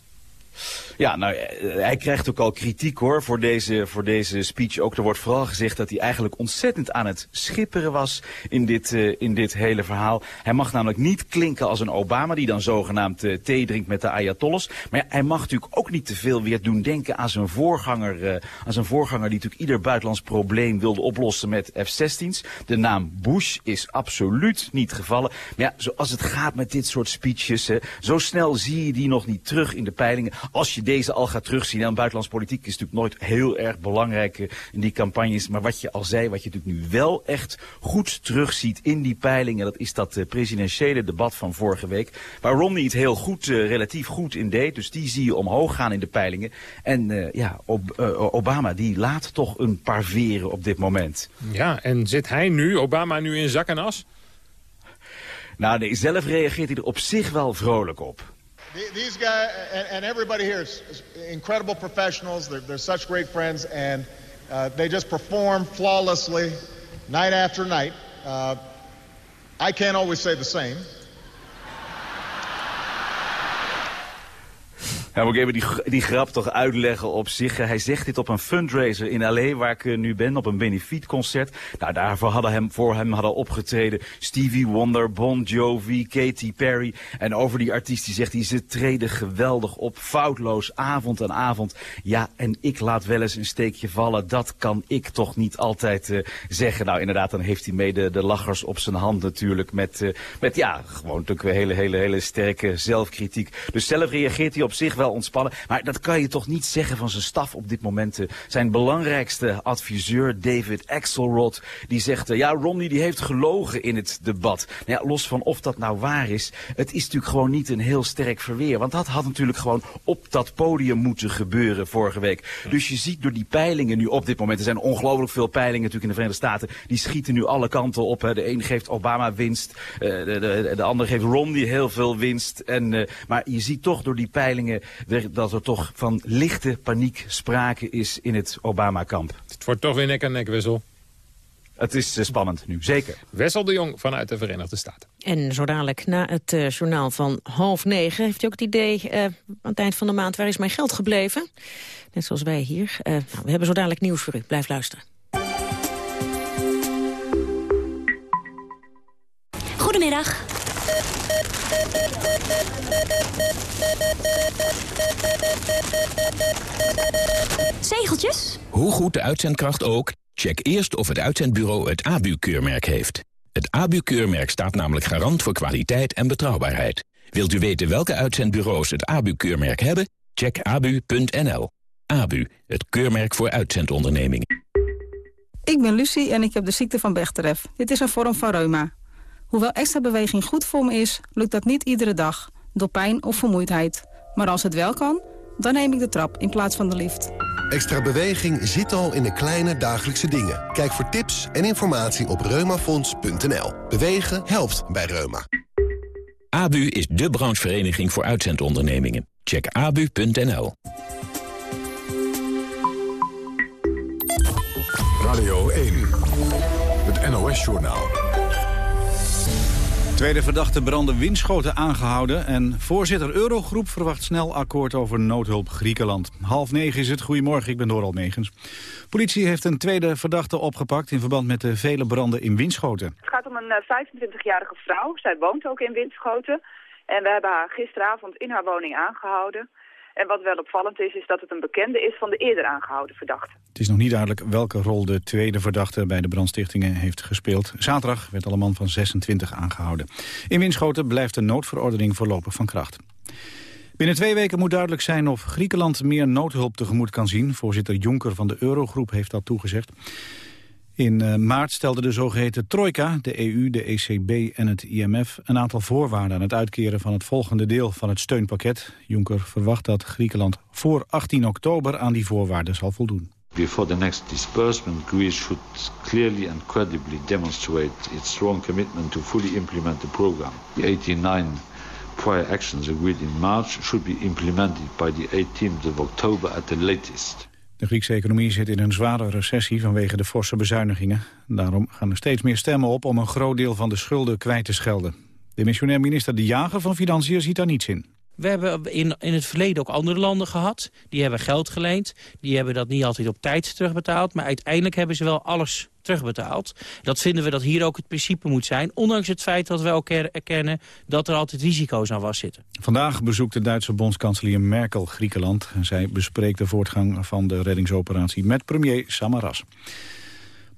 Ja, nou, eh, hij krijgt ook al kritiek hoor voor deze, voor deze speech. Ook er wordt vooral gezegd dat hij eigenlijk ontzettend aan het schipperen was in dit, uh, in dit hele verhaal. Hij mag namelijk niet klinken als een Obama die dan zogenaamd uh, thee drinkt met de Ayatollahs. Maar ja, hij mag natuurlijk ook niet te veel weer doen denken aan zijn voorganger. Aan zijn voorganger die natuurlijk ieder buitenlands probleem wilde oplossen met F-16's. De naam Bush is absoluut niet gevallen. Maar ja, zoals het gaat met dit soort speeches, zo snel zie je die nog niet terug in de peilingen als je deze al gaat terugzien, en buitenlandse politiek is natuurlijk nooit heel erg belangrijk eh, in die campagnes. Maar wat je al zei, wat je natuurlijk nu wel echt goed terugziet in die peilingen, dat is dat uh, presidentiële debat van vorige week. Waar Romney het heel goed, uh, relatief goed in deed. Dus die zie je omhoog gaan in de peilingen. En ja, Ob Obama die laat toch een paar veren op dit moment. Ja, en zit hij nu, Obama nu in zak en as? Nou nee, zelf reageert hij er op zich wel vrolijk op. These guys and, and everybody here is incredible professionals. They're, they're such great friends, and uh, they just perform flawlessly night after night. Uh, I can't always say the same. Ja, moet ik even die, die grap toch uitleggen op zich. Hij zegt dit op een fundraiser in L.A. waar ik nu ben, op een benefietconcert. Nou, daarvoor hadden hem, voor hem hadden opgetreden Stevie Wonder, Bon Jovi, Katy Perry. En over die artiest die zegt hij, ze treden geweldig op, foutloos, avond aan avond. Ja, en ik laat wel eens een steekje vallen, dat kan ik toch niet altijd uh, zeggen. Nou, inderdaad, dan heeft hij mee de, lachers op zijn hand natuurlijk met, uh, met ja, gewoon natuurlijk hele, hele, hele sterke zelfkritiek. Dus zelf reageert hij op zich wel wel ontspannen. Maar dat kan je toch niet zeggen van zijn staf op dit moment. Eh, zijn belangrijkste adviseur, David Axelrod, die zegt... Uh, ja, Romney die heeft gelogen in het debat. Nou ja, los van of dat nou waar is, het is natuurlijk gewoon niet een heel sterk verweer. Want dat had natuurlijk gewoon op dat podium moeten gebeuren vorige week. Dus je ziet door die peilingen nu op dit moment... er zijn ongelooflijk veel peilingen natuurlijk in de Verenigde Staten... die schieten nu alle kanten op. De een geeft Obama winst, uh, de, de, de ander geeft Romney heel veel winst. En, maar je ziet toch door die peilingen dat er toch van lichte paniek sprake is in het Obama-kamp. Het wordt toch weer nek aan nek, Wessel. Het is uh, spannend nu, zeker. Wessel de Jong vanuit de Verenigde Staten. En zo dadelijk na het uh, journaal van half negen... heeft u ook het idee uh, aan het eind van de maand... waar is mijn geld gebleven? Net zoals wij hier. nou, we hebben zo dadelijk nieuws voor u. Blijf luisteren. Goedemiddag. Zegeltjes? Hoe goed de uitzendkracht ook, check eerst of het uitzendbureau het ABU-keurmerk heeft. Het ABU-keurmerk staat namelijk garant voor kwaliteit en betrouwbaarheid. Wilt u weten welke uitzendbureaus het ABU-keurmerk hebben? Check abu.nl. ABU, het keurmerk voor uitzendondernemingen. Ik ben Lucie en ik heb de ziekte van Bechterew. Dit is een vorm van reuma. Hoewel extra beweging goed voor me is, lukt dat niet iedere dag. Door pijn of vermoeidheid. Maar als het wel kan, dan neem ik de trap in plaats van de lift. Extra beweging zit al in de kleine dagelijkse dingen. Kijk voor tips en informatie op reumafonds.nl. Bewegen helpt bij Reuma. ABU is de branchevereniging voor uitzendondernemingen. Check abu.nl. Radio 1, het NOS-journaal. Tweede verdachte branden Winschoten aangehouden... en voorzitter Eurogroep verwacht snel akkoord over noodhulp Griekenland. Half negen is het. Goedemorgen, ik ben Doral Megens. Politie heeft een tweede verdachte opgepakt... in verband met de vele branden in Winschoten. Het gaat om een 25-jarige eh, vrouw. Zij woont ook in Winschoten. En we hebben haar gisteravond in haar woning aangehouden... En wat wel opvallend is, is dat het een bekende is van de eerder aangehouden verdachte. Het is nog niet duidelijk welke rol de tweede verdachte bij de brandstichtingen heeft gespeeld. Zaterdag werd al een man van 26 aangehouden. In Winschoten blijft de noodverordening voorlopig van kracht. Binnen twee weken moet duidelijk zijn of Griekenland meer noodhulp tegemoet kan zien. Voorzitter Jonker van de Eurogroep heeft dat toegezegd. In uh, maart stelde de zogeheten Trojka, de EU, de ECB en het IMF... een aantal voorwaarden aan het uitkeren van het volgende deel van het steunpakket. Juncker verwacht dat Griekenland voor 18 oktober aan die voorwaarden zal voldoen. Before the next disbursement, Greece should clearly and credibly demonstrate its strong commitment to fully implement the program. The 89 prior actions agreed in March should be implemented by the 18th of October at the latest. De Griekse economie zit in een zware recessie vanwege de forse bezuinigingen. Daarom gaan er steeds meer stemmen op om een groot deel van de schulden kwijt te schelden. De missionair minister De Jager van Financiën ziet daar niets in. We hebben in, in het verleden ook andere landen gehad. Die hebben geld geleend. Die hebben dat niet altijd op tijd terugbetaald. Maar uiteindelijk hebben ze wel alles terugbetaald. Dat vinden we dat hier ook het principe moet zijn. Ondanks het feit dat we ook erkennen dat er altijd risico's aan vastzitten. Vandaag bezoekt de Duitse bondskanselier Merkel Griekenland. Zij bespreekt de voortgang van de reddingsoperatie met premier Samaras.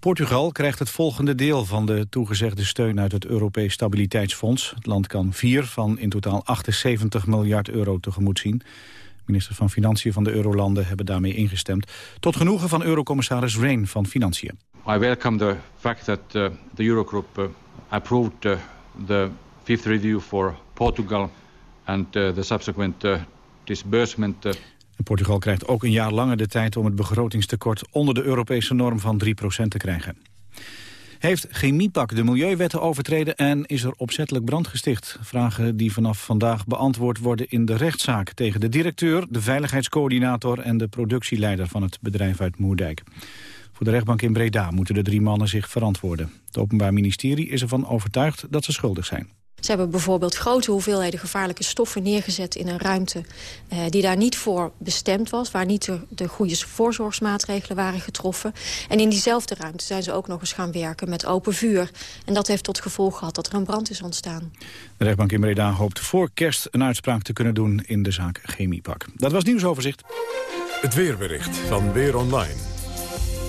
Portugal krijgt het volgende deel van de toegezegde steun uit het Europees Stabiliteitsfonds. Het land kan vier van in totaal 78 miljard euro tegemoet zien. Minister van Financiën van de Eurolanden hebben daarmee ingestemd. Tot genoegen van Eurocommissaris Rehn van Financiën. I welcome the fact that uh, the Eurogroup uh, approved uh, the fifth review for Portugal and uh, the subsequent disbursement Portugal krijgt ook een jaar langer de tijd om het begrotingstekort onder de Europese norm van 3% te krijgen. Heeft Chemiepak de milieuwetten overtreden en is er opzettelijk brand gesticht? Vragen die vanaf vandaag beantwoord worden in de rechtszaak tegen de directeur, de veiligheidscoördinator en de productieleider van het bedrijf uit Moerdijk. Voor de rechtbank in Breda moeten de drie mannen zich verantwoorden. Het Openbaar Ministerie is ervan overtuigd dat ze schuldig zijn. Ze hebben bijvoorbeeld grote hoeveelheden gevaarlijke stoffen neergezet in een ruimte eh, die daar niet voor bestemd was, waar niet de, de, goede voorzorgsmaatregelen waren getroffen. En in diezelfde ruimte zijn ze ook nog eens gaan werken met open vuur. En dat heeft tot gevolg gehad dat er een brand is ontstaan. De rechtbank in Breda hoopt voor kerst een uitspraak te kunnen doen in de zaak Chemiepak. Dat was nieuwsoverzicht. Het weerbericht van Weer Online.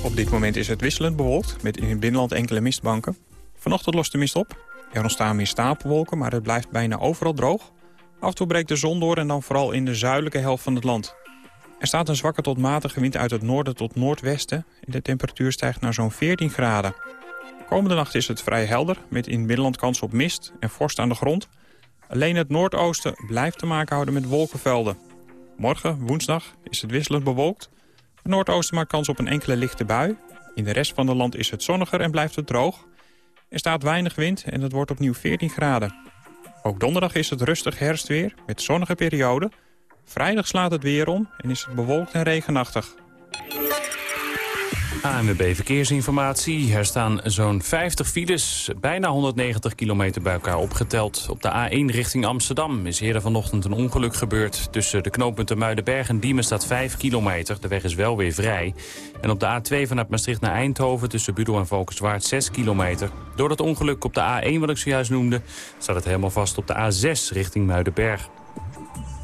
Op dit moment is het wisselend bewolkt, met in het binnenland enkele mistbanken. Vanochtend lost de mist op. Er ontstaan meer stapelwolken, maar het blijft bijna overal droog. Af en toe breekt de zon door en dan vooral in de zuidelijke helft van het land. Er staat een zwakke tot matige wind uit het noorden tot noordwesten. De temperatuur stijgt naar zo'n 14 graden. Komende nacht is het vrij helder, met in binnenland kans op mist en vorst aan de grond. Alleen het noordoosten blijft te maken houden met wolkenvelden. Morgen, woensdag, is het wisselend bewolkt. Het noordoosten maakt kans op een enkele lichte bui. In de rest van het land is het zonniger en blijft het droog. Er staat weinig wind en het wordt opnieuw 14 graden. Ook donderdag is het rustig herfstweer met zonnige perioden. Vrijdag slaat het weer om en is het bewolkt en regenachtig. ANWB Verkeersinformatie. Er staan zo'n 50 files, bijna 190 kilometer bij elkaar opgeteld. Op de A1 richting Amsterdam is eerder vanochtend een ongeluk gebeurd. Tussen de knooppunten Muidenberg en Diemen staat 5 kilometer. De weg is wel weer vrij. En op de A2 vanuit Maastricht naar Eindhoven tussen Budel en Valkenswaard 6 kilometer. Door dat ongeluk op de A1 wat ik zojuist noemde... staat het helemaal vast op de A6 richting Muidenberg.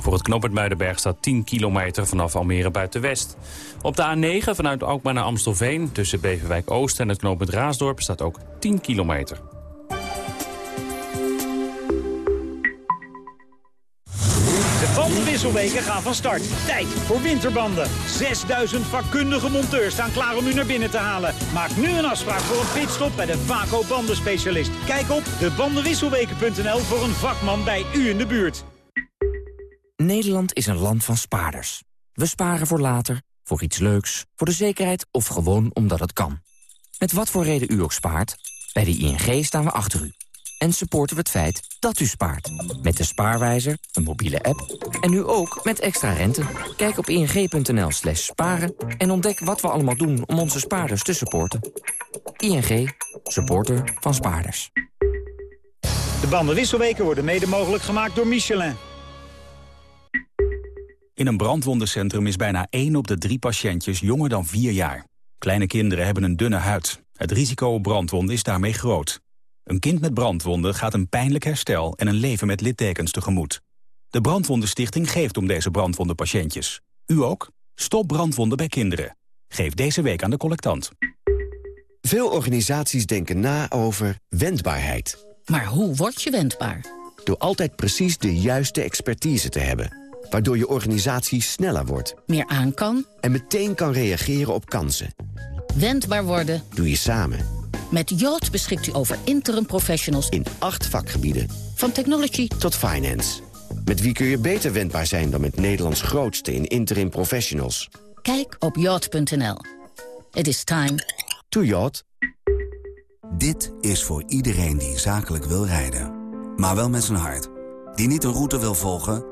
Voor het knooppunt Muidenberg staat 10 kilometer vanaf Almere buiten-West. Op de A9 vanuit Alkmaar naar Amstelveen... tussen Beverwijk Oost en het knooppunt Raasdorp staat ook 10 kilometer. De bandenwisselweken gaan van start. Tijd voor winterbanden. 6000 vakkundige monteurs staan klaar om u naar binnen te halen. Maak nu een afspraak voor een pitstop bij de Vaco bandenspecialist. Kijk op debandenwisselweken.nl voor een vakman bij u in de buurt. Nederland is een land van spaarders. We sparen voor later, voor iets leuks, voor de zekerheid of gewoon omdat het kan. Met wat voor reden u ook spaart, bij de ING staan we achter u. En supporten we het feit dat u spaart. Met de spaarwijzer, een mobiele app en nu ook met extra rente. Kijk op ing.nl slash sparen en ontdek wat we allemaal doen om onze spaarders te supporten. ING, supporter van spaarders. De bandenwisselweken worden mede mogelijk gemaakt door Michelin. In een brandwondencentrum is bijna 1 op de drie patiëntjes jonger dan 4 jaar. Kleine kinderen hebben een dunne huid. Het risico op brandwonden is daarmee groot. Een kind met brandwonden gaat een pijnlijk herstel en een leven met littekens tegemoet. De Brandwondenstichting geeft om deze brandwondenpatiëntjes. U ook? Stop brandwonden bij kinderen. Geef deze week aan de collectant. Veel organisaties denken na over wendbaarheid. Maar hoe word je wendbaar? Door altijd precies de juiste expertise te hebben waardoor je organisatie sneller wordt. Meer aan kan. En meteen kan reageren op kansen. Wendbaar worden. Doe je samen. Met Yacht beschikt u over interim professionals. In acht vakgebieden. Van technology tot finance. Met wie kun je beter wendbaar zijn dan met Nederlands grootste in interim professionals. Kijk op yacht.nl. It is time. To yacht. Dit is voor iedereen die zakelijk wil rijden. Maar wel met zijn hart. Die niet een route wil volgen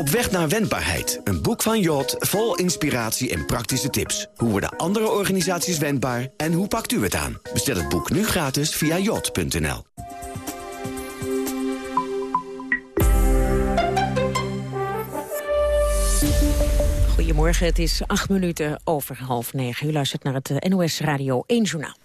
Op weg naar wendbaarheid. Een boek van Jot vol inspiratie en praktische tips. Hoe worden andere organisaties wendbaar en hoe pakt u het aan? Bestel het boek nu gratis via jot.nl. Goedemorgen, het is acht minuten over half negen. U luistert naar het eh, NOS Radio 1 Journaal.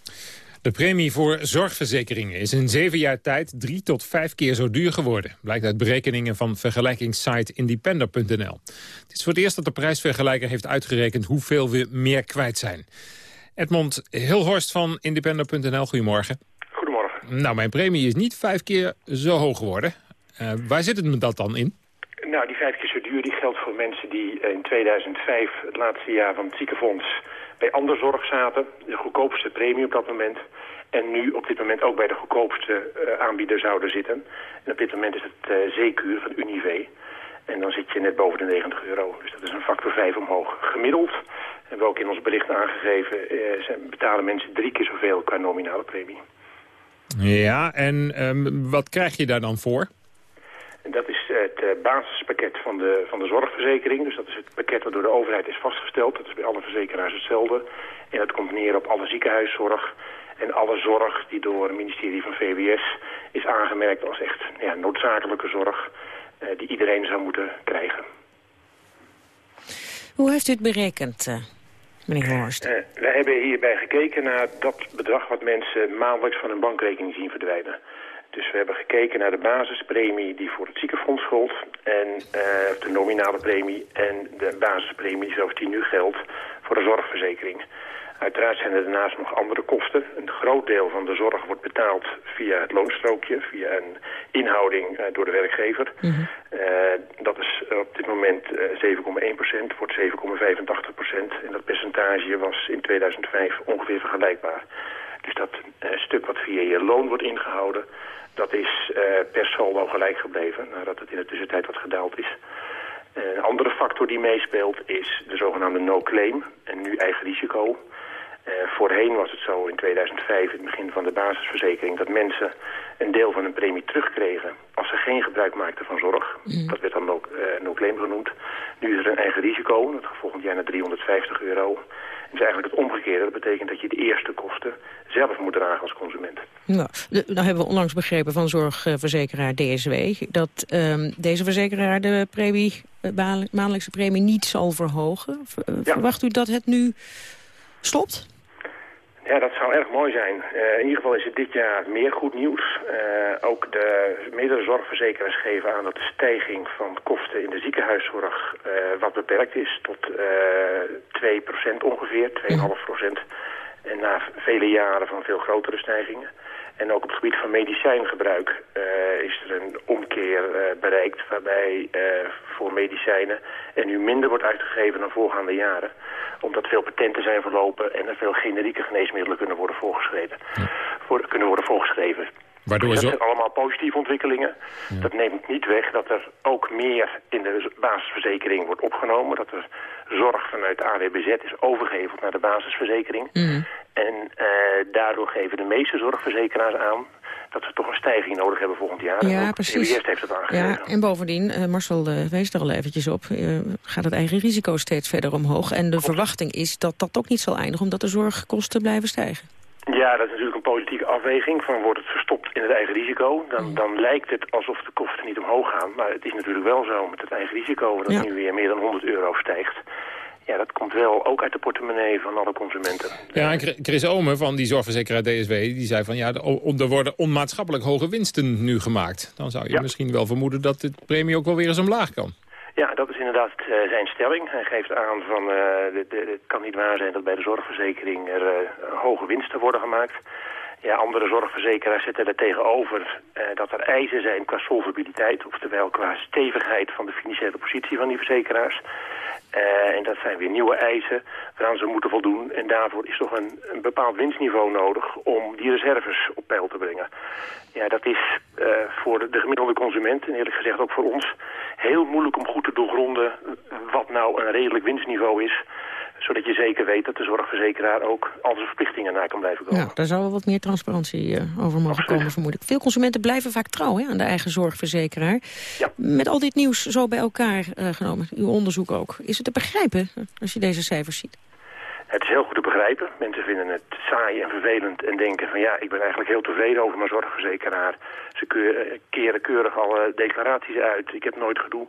De premie voor zorgverzekeringen is in zeven jaar tijd drie tot vijf keer zo duur geworden. Blijkt uit berekeningen van vergelijkingssite independer.nl. Het is voor het eerst dat de prijsvergelijker heeft uitgerekend hoeveel we meer kwijt zijn. Edmond Hilhorst van independer.nl, goedemorgen. Goedemorgen. Nou, mijn premie is niet vijf keer zo hoog geworden. Uh, waar zit het me dat dan in? Nou, die vijf keer zo duur die geldt voor mensen die in 2005, het laatste jaar van het ziekenfonds, bij andere zorg zaten. De goedkoopste premie op dat moment. En nu op dit moment ook bij de goedkoopste uh, aanbieder zouden zitten. En op dit moment is het uh, zeekuur van Unive. En dan zit je net boven de 90 euro. Dus dat is een factor 5 omhoog. Gemiddeld, hebben we ook in ons bericht aangegeven, uh, betalen mensen drie keer zoveel qua nominale premie. Ja, en um, wat krijg je daar dan voor? En dat is het uh, basispakket van de, van de zorgverzekering. Dus dat is het pakket dat door de overheid is vastgesteld. Dat is bij alle verzekeraars hetzelfde. En dat komt neer op alle ziekenhuiszorg en alle zorg die door het ministerie van VWS is aangemerkt als echt ja, noodzakelijke zorg uh, die iedereen zou moeten krijgen. Hoe heeft u het berekend, uh, meneer Horst? Uh, wij hebben hierbij gekeken naar dat bedrag wat mensen maandelijks van hun bankrekening zien verdwijnen. Dus we hebben gekeken naar de basispremie die voor het ziekenfonds gold... en uh, de nominale premie en de basispremie zoals die nu geldt voor de zorgverzekering. Uiteraard zijn er daarnaast nog andere kosten. Een groot deel van de zorg wordt betaald via het loonstrookje, via een inhouding uh, door de werkgever. Mm -hmm. uh, dat is op dit moment 7,1% wordt 7,85% En dat percentage was in 2005 ongeveer vergelijkbaar. Dus dat stuk wat via je loon wordt ingehouden, dat is uh, per saldo gelijk gebleven, nadat het in de tussentijd wat gedaald is. Een andere factor die meespeelt is de zogenaamde no-claim en nu eigen risico. Uh, voorheen was het zo in 2005, in het begin van de basisverzekering... dat mensen een deel van hun premie terugkregen als ze geen gebruik maakten van zorg. Mm. Dat werd dan ook uh, no-claim genoemd. Nu is er een eigen risico, dat gaat volgend jaar naar 350 euro. Is eigenlijk het omgekeerde. Dat betekent dat je de eerste kosten zelf moet dragen als consument. Nou, nou hebben we onlangs begrepen van zorgverzekeraar DSW... dat um, deze verzekeraar de premie, maandelijkse premie niet zal verhogen. Ja. Verwacht u dat het nu stopt? Ja, dat zou erg mooi zijn. Uh, in ieder geval is het dit jaar meer goed nieuws. Uh, ook de meerdere zorgverzekeraars geven aan dat de stijging van kosten in de ziekenhuiszorg uh, wat beperkt is tot 2% ongeveer, 2,5%. En na vele jaren van veel grotere stijgingen. En ook op het gebied van medicijngebruik uh, is er een omkeer uh, bereikt... waarbij uh, voor medicijnen er nu minder wordt uitgegeven dan voorgaande jaren. Omdat veel patenten zijn verlopen en er veel generieke geneesmiddelen kunnen worden voorgeschreven. Voor, kunnen worden voorgeschreven. Waardoor dus dat zijn allemaal positieve ontwikkelingen. Ja. Dat neemt niet weg dat er ook meer in de basisverzekering wordt opgenomen. Dat er zorg vanuit de AWBZ is overgeheveld naar de basisverzekering. Mm. En uh, daardoor geven de meeste zorgverzekeraars aan dat ze toch een stijging nodig hebben volgend jaar. Ja, precies. De heeft het aangegeven. Ja, en bovendien, uh, Marcel uh, wees er al eventjes op, uh, gaat het eigen risico steeds verder omhoog. En de Klopt. verwachting is dat dat ook niet zal eindigen, omdat de zorgkosten blijven stijgen. Ja, dat is natuurlijk afweging. Van wordt het verstopt in het eigen risico, dan, dan lijkt het alsof de kosten niet omhoog gaan. Maar het is natuurlijk wel zo met het eigen risico dat ja. nu weer meer dan 100 euro stijgt. Ja, dat komt wel ook uit de portemonnee van alle consumenten. Ja, en Chris Omen van die zorgverzekeraar DSW, die zei van ja, er worden onmaatschappelijk hoge winsten nu gemaakt. Dan zou je ja. misschien wel vermoeden dat de premie ook wel weer eens omlaag kan. Ja, dat is inderdaad uh, zijn stelling. Hij geeft aan van uh, de, de, het kan niet waar zijn dat bij de zorgverzekering er uh, hoge winsten worden gemaakt. Ja, andere zorgverzekeraars zetten er tegenover dat er eisen zijn qua solvabiliteit, oftewel qua stevigheid van de financiële positie van die verzekeraars. Uh, en dat zijn weer nieuwe eisen waaraan ze moeten voldoen. En daarvoor is toch een, een bepaald winstniveau nodig om die reserves op peil te brengen. Ja, dat is uh, voor de, gemiddelde consument, en eerlijk gezegd ook voor ons, heel moeilijk om goed te doorgronden wat nou een redelijk winstniveau is zodat je zeker weet dat de zorgverzekeraar ook al zijn verplichtingen na kan blijven komen. Ja, daar zou wel wat meer transparantie uh, over mogen komen, vermoed ik. Veel consumenten blijven vaak trouw hè, aan de eigen zorgverzekeraar. Ja. Met al dit nieuws zo bij elkaar uh, genomen, uw onderzoek ook. Is het te begrijpen als je deze cijfers ziet? Het is heel goed te begrijpen. Mensen vinden het saai en vervelend en denken van ja, ik ben eigenlijk heel tevreden over mijn zorgverzekeraar. Ze keren keurig alle declaraties uit. Ik heb nooit gedoe.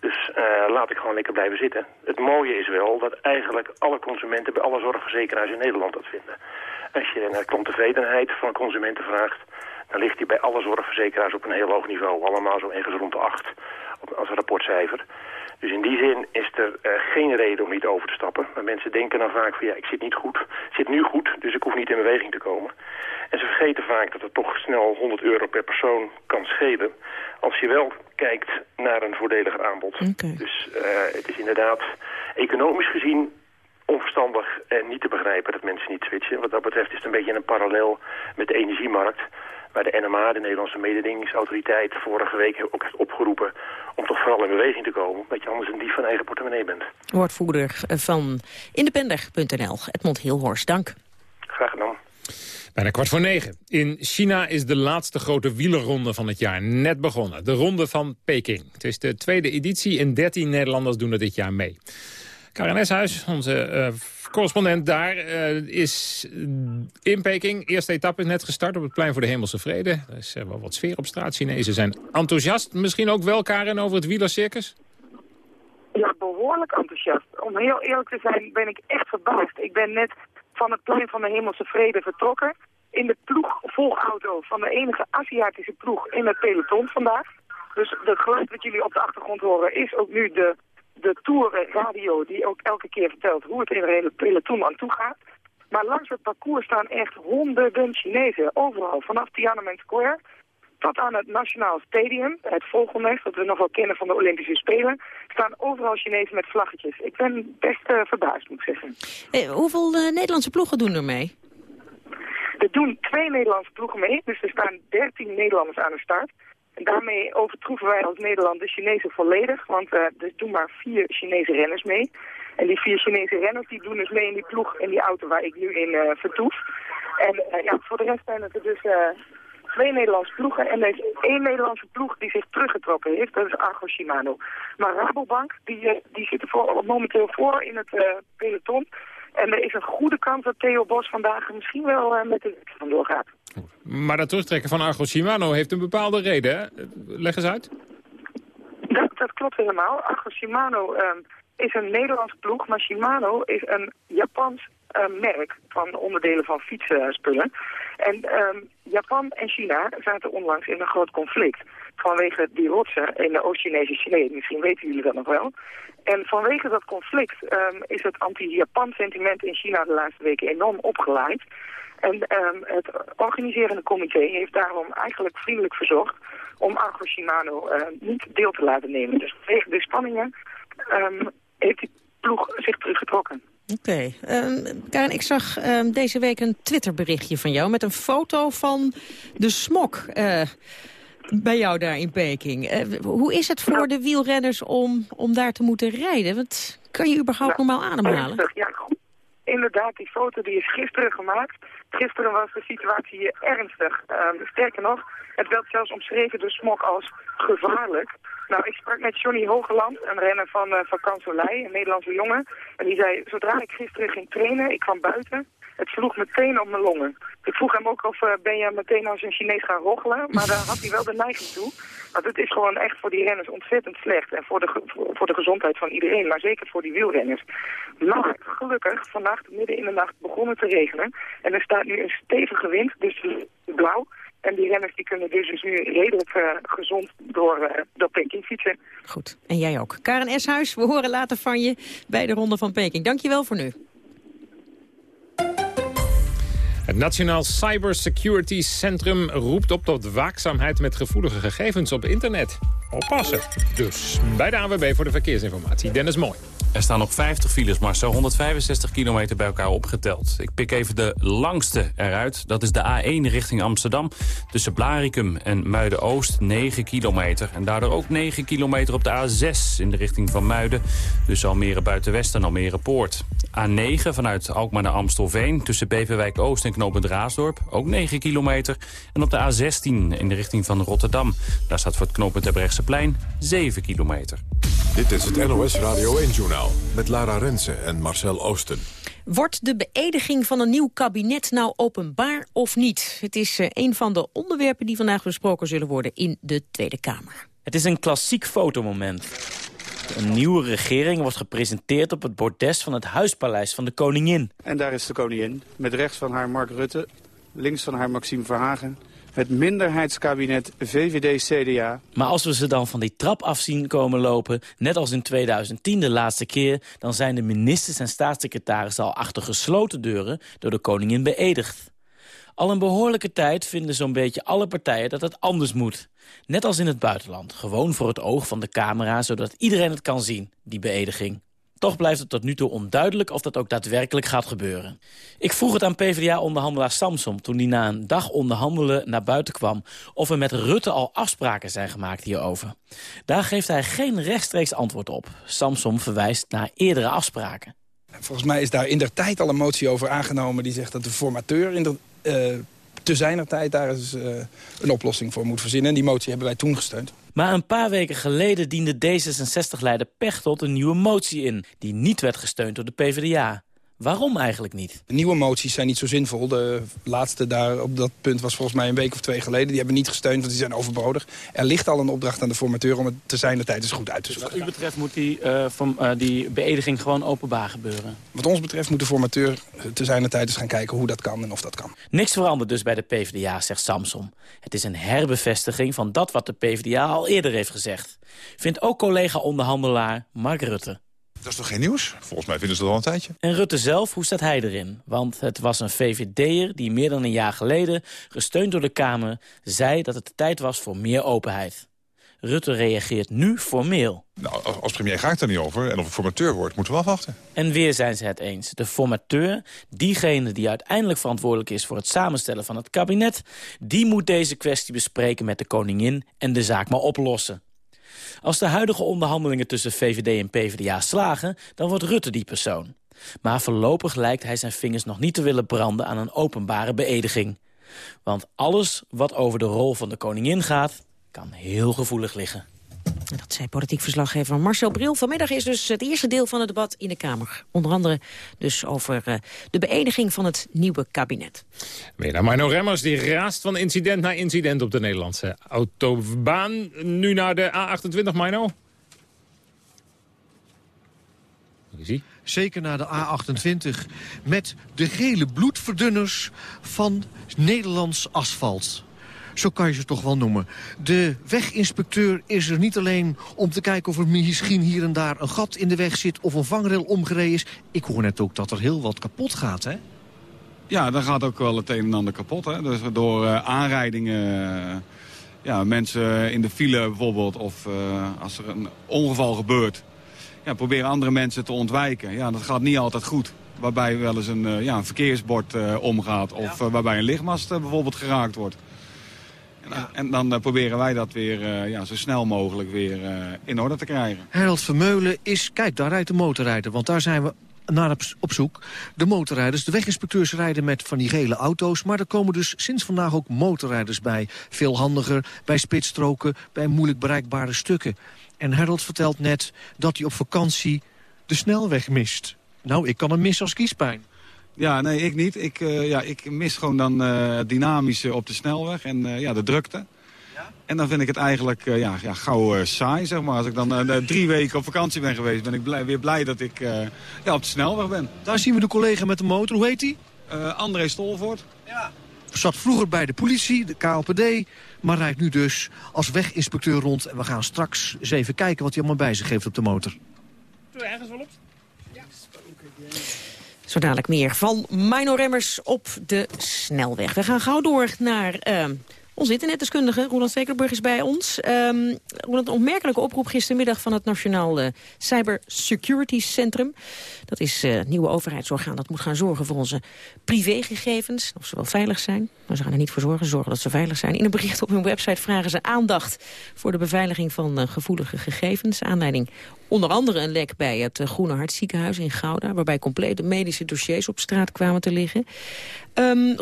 Dus uh, laat ik gewoon lekker blijven zitten. Het mooie is wel dat eigenlijk alle consumenten bij alle zorgverzekeraars in Nederland dat vinden. Als je naar klanttevredenheid van consumenten vraagt, dan ligt die bij alle zorgverzekeraars op een heel hoog niveau. Allemaal zo ergens rond de 8 als rapportcijfer. Dus in die zin is er uh, geen reden om niet over te stappen. Maar mensen denken dan vaak van ja, ik zit niet goed, ik zit nu goed, dus ik hoef niet in beweging te komen. En ze vergeten vaak dat het toch snel 100 euro per persoon kan schelen. Als je wel kijkt naar een voordeliger aanbod. Okay. Dus uh, het is inderdaad economisch gezien onverstandig en niet te begrijpen dat mensen niet switchen. Wat dat betreft is het een beetje een parallel met de energiemarkt waar de NMA, de Nederlandse mededingingsautoriteit, vorige week ook heeft opgeroepen om toch vooral in beweging te komen, omdat je anders een dief van eigen portemonnee bent. Woordvoerder van independer.nl, Edmond Hilhorst, dank. Graag gedaan. Bijna kwart voor negen. In China is de laatste grote wielerronde van het jaar net begonnen. De Ronde van Peking. Het is de tweede editie en 13 Nederlanders doen er dit jaar mee. Karen Eshuis, onze uh, correspondent daar, uh, is in Peking. Eerste etappe is net gestart op het plein voor de Hemelse Vrede. Er is uh, wel wat sfeer op straat. Chinezen zijn enthousiast. Misschien ook wel, Karen, over het wielercircus? Ja, behoorlijk enthousiast. Om heel eerlijk te zijn ben ik echt verbaasd. Ik ben net van het plein van de Hemelse Vrede vertrokken. In de ploegvolgauto van de enige Aziatische ploeg in het peloton vandaag. Dus het geluid wat jullie op de achtergrond horen is ook nu de de Tour Radio die ook elke keer vertelt hoe het in het hele peloton aan toe gaat. Maar langs het parcours staan echt honderden Chinezen, overal, vanaf Tiananmen Square tot aan het Nationaal Stadium, het vogelnest, dat we nog wel kennen van de Olympische Spelen, staan overal Chinezen met vlaggetjes. Ik ben best uh, verbaasd, moet ik zeggen. Hey, hoeveel uh, Nederlandse ploegen doen er mee? Er doen twee Nederlandse ploegen mee, dus er staan dertien Nederlanders aan de start. Daarmee overtroeven wij als Nederland de Chinezen volledig, want er doen maar vier Chinese renners mee. En die vier Chinese renners die doen dus mee in die ploeg, in die auto waar ik nu in uh, vertoef. En uh, ja, voor de rest zijn het er dus twee Nederlandse ploegen. En er is één Nederlandse ploeg die zich teruggetrokken heeft. Dat is Argo Shimano. Maar Rabobank, die, die zit er voor, momenteel voor in het peloton. En er is een goede kans dat Theo Bos vandaag misschien wel met de weg vandoor gaat. Maar dat terugtrekken van Argo Shimano heeft een bepaalde reden, hè? Leg eens uit. Dat, dat klopt helemaal. Argo Shimano um, is een Nederlandse ploeg, maar Shimano is een Japans merk van onderdelen van fietsspullen. En um, Japan en China zaten onlangs in een groot conflict vanwege die rotsen in de Oost-Chinese Zee. Misschien weten jullie dat nog wel. En vanwege dat conflict um, is het anti-Japan sentiment in China de laatste weken enorm opgeleid. En um, het organiserende comité heeft daarom eigenlijk vriendelijk verzocht om Argo Shimano niet deel te laten nemen. Dus vanwege de spanningen heeft die ploeg zich teruggetrokken. Oké. Okay. Um, Karen, ik zag um, deze week een Twitterberichtje van jou... met een foto van de smok uh, bij jou daar in Peking. Uh, hoe is het voor de wielrenners om, om daar te moeten rijden? Want kan je überhaupt nou, normaal ademhalen? Ja, goed. Inderdaad, die foto die is gisteren gemaakt. Gisteren was de situatie hier ernstig. Um, sterker nog, het werd zelfs omschreven door smok als gevaarlijk. Nou, ik sprak met Johnny Hogeland, een renner van, uh, van Kanselij, een Nederlandse jongen. En die zei, zodra ik gisteren ging trainen, ik kwam buiten, het sloeg meteen op mijn longen. Ik vroeg hem ook of uh, ben je meteen als een Chinees gaan roggelen, maar daar had hij wel de neiging toe. Want het is gewoon echt voor die renners ontzettend slecht. En voor de, voor de gezondheid van iedereen, maar zeker voor die wielrenners. Maar gelukkig, vannacht, midden in de nacht, begon het te regenen. En er staat nu een stevige wind, dus blauw. En die renners die kunnen dus, dus nu redelijk uh, gezond door, uh, door Peking fietsen. Goed, en jij ook. Karen Eshuis, we horen later van je bij de Ronde van Peking. Dankjewel voor nu. Het Nationaal Cybersecurity Centrum roept op tot waakzaamheid met gevoelige gegevens op internet. Oppassen. Dus bij de AWB voor de verkeersinformatie. Dennis Mooi. Er staan nog 50 files, maar zo 165 kilometer bij elkaar opgeteld. Ik pik even de langste eruit. Dat is de A1 richting Amsterdam. Tussen Blaricum en Muiden-Oost 9 kilometer. En daardoor ook 9 kilometer op de A6 in de richting van Muiden. Dus Almere Buitenwest en Almere Poort. A9 vanuit Alkmaar naar Amstelveen. Tussen Beverwijk Oost en Knopend Raasdorp. Ook 9 kilometer. En op de A16 in de richting van Rotterdam. Daar staat voor het knooppunt plein 7 kilometer. Dit is het NOS Radio 1-journaal met Lara Rensen en Marcel Oosten. Wordt de beëdiging van een nieuw kabinet nou openbaar of niet? Het is uh, een van de onderwerpen die vandaag besproken zullen worden in de Tweede Kamer. Het is een klassiek fotomoment. Een nieuwe regering wordt gepresenteerd op het bordes van het Huispaleis van de Koningin. En daar is de koningin, met rechts van haar Mark Rutte, links van haar Maxime Verhagen het minderheidskabinet VVD-CDA. Maar als we ze dan van die trap af zien komen lopen... net als in 2010 de laatste keer... dan zijn de ministers en staatssecretarissen al achter gesloten deuren... door de koningin beëdigd. Al een behoorlijke tijd vinden zo'n beetje alle partijen dat het anders moet. Net als in het buitenland, gewoon voor het oog van de camera... zodat iedereen het kan zien, die beëdiging. Toch blijft het tot nu toe onduidelijk of dat ook daadwerkelijk gaat gebeuren. Ik vroeg het aan PvdA-onderhandelaar Samsom toen hij na een dag onderhandelen naar buiten kwam... of er met Rutte al afspraken zijn gemaakt hierover. Daar geeft hij geen rechtstreeks antwoord op. Samsom verwijst naar eerdere afspraken. Volgens mij is daar in der tijd al een motie over aangenomen... die zegt dat de formateur in de, uh, te zijner tijd daar eens, uh, een oplossing voor moet verzinnen. En die motie hebben wij toen gesteund. Maar een paar weken geleden diende D66-leider Pechtold een nieuwe motie in... die niet werd gesteund door de PvdA. Waarom eigenlijk niet? Nieuwe moties zijn niet zo zinvol. De laatste daar op dat punt was volgens mij een week of twee geleden. Die hebben niet gesteund, want die zijn overbodig. Er ligt al een opdracht aan de formateur om het te zijn de tijd eens goed uit te zoeken. Wat u betreft moet die, uh, van, uh, die beëdiging gewoon openbaar gebeuren? Wat ons betreft moet de formateur te zijn de tijd eens gaan kijken hoe dat kan en of dat kan. Niks verandert dus bij de PvdA, zegt Samsom. Het is een herbevestiging van dat wat de PvdA al eerder heeft gezegd. Vindt ook collega-onderhandelaar Mark Rutte. Dat is toch geen nieuws? Volgens mij vinden ze het al een tijdje. En Rutte zelf, hoe staat hij erin? Want het was een VVD'er die meer dan een jaar geleden, gesteund door de Kamer, zei dat het tijd was voor meer openheid. Rutte reageert nu formeel. Nou, als premier ga ik daar niet over. En of ik formateur word, moeten we afwachten. En weer zijn ze het eens. De formateur, diegene die uiteindelijk verantwoordelijk is... voor het samenstellen van het kabinet... die moet deze kwestie bespreken met de koningin en de zaak maar oplossen. Als de huidige onderhandelingen tussen VVD en PvdA slagen... dan wordt Rutte die persoon. Maar voorlopig lijkt hij zijn vingers nog niet te willen branden... aan een openbare beëdiging. Want alles wat over de rol van de koningin gaat... kan heel gevoelig liggen. En dat zei politiek verslaggever Marcel Bril. Vanmiddag is dus het eerste deel van het debat in de Kamer. Onder andere dus over uh, de beëdiging van het nieuwe kabinet. Weer naar Marno Remmers, die raast van incident naar incident op de Nederlandse autobaan. Nu naar de A28, Marno. Zie. Zeker naar de A28. Met de gele bloedverdunners van Nederlands asfalt. Zo kan je ze toch wel noemen. De weginspecteur is er niet alleen om te kijken of er misschien hier en daar een gat in de weg zit... of een vangrail omgereden is. Ik hoor net ook dat er heel wat kapot gaat, hè? Ja, dan gaat ook wel het een en ander kapot. Hè? Dus door uh, aanrijdingen, uh, ja, mensen in de file bijvoorbeeld... of uh, als er een ongeval gebeurt, ja, proberen andere mensen te ontwijken. Ja, dat gaat niet altijd goed. Waarbij wel eens een, ja, een verkeersbord omgaat of ja. waarbij een lichtmast bijvoorbeeld geraakt wordt. En, en dan uh, proberen wij dat weer uh, ja, zo snel mogelijk weer uh, in orde te krijgen. Harold Vermeulen is, kijk, daar rijdt de motorrijder. Want daar zijn we naar op, op, zoek. De motorrijders, de weginspecteurs rijden met van die gele auto's... maar er komen dus sinds vandaag ook motorrijders bij. Veel handiger bij spitsstroken, bij moeilijk bereikbare stukken. En Harold vertelt net dat hij op vakantie de snelweg mist. Nou, ik kan hem missen als kiespijn. Ja, nee, ik niet. Ik, uh, ja, ik mis gewoon dan uh, het dynamische op de snelweg en uh, ja, de drukte. Ja? En dan vind ik het eigenlijk ja, ja, gauw saai, zeg maar. Als ik dan drie [LAUGHS] weken op vakantie ben geweest, ben ik blij, weer blij dat ik ja, op de snelweg ben. Daar zien we de collega met de motor. Hoe heet hij? André Stolvoort. Ja. Zat vroeger bij de politie, de KLPD, maar rijdt nu dus als weginspecteur rond. En we gaan straks eens even kijken wat hij allemaal bij zich heeft op de motor. Doe ergens wel op? Ja. Zo dadelijk meer van Mino Remmers op de snelweg. We gaan gauw door naar uh, onze internetdeskundige. Roland Stekelenburg is bij ons. Um, Roland, een opmerkelijke oproep gistermiddag van het Nationaal uh, Cyber Security Centrum. Dat is uh, het nieuwe overheidsorgaan dat moet gaan zorgen voor onze privégegevens. Of ze wel veilig zijn. Maar ze gaan er niet voor zorgen, zorgen dat ze veilig zijn. In een bericht op hun website vragen ze aandacht voor de beveiliging van uh, gevoelige gegevens. Aanleiding onder andere een lek bij het Groene Hart ziekenhuis in Gouda... waarbij complete medische dossiers op straat kwamen te liggen. Um,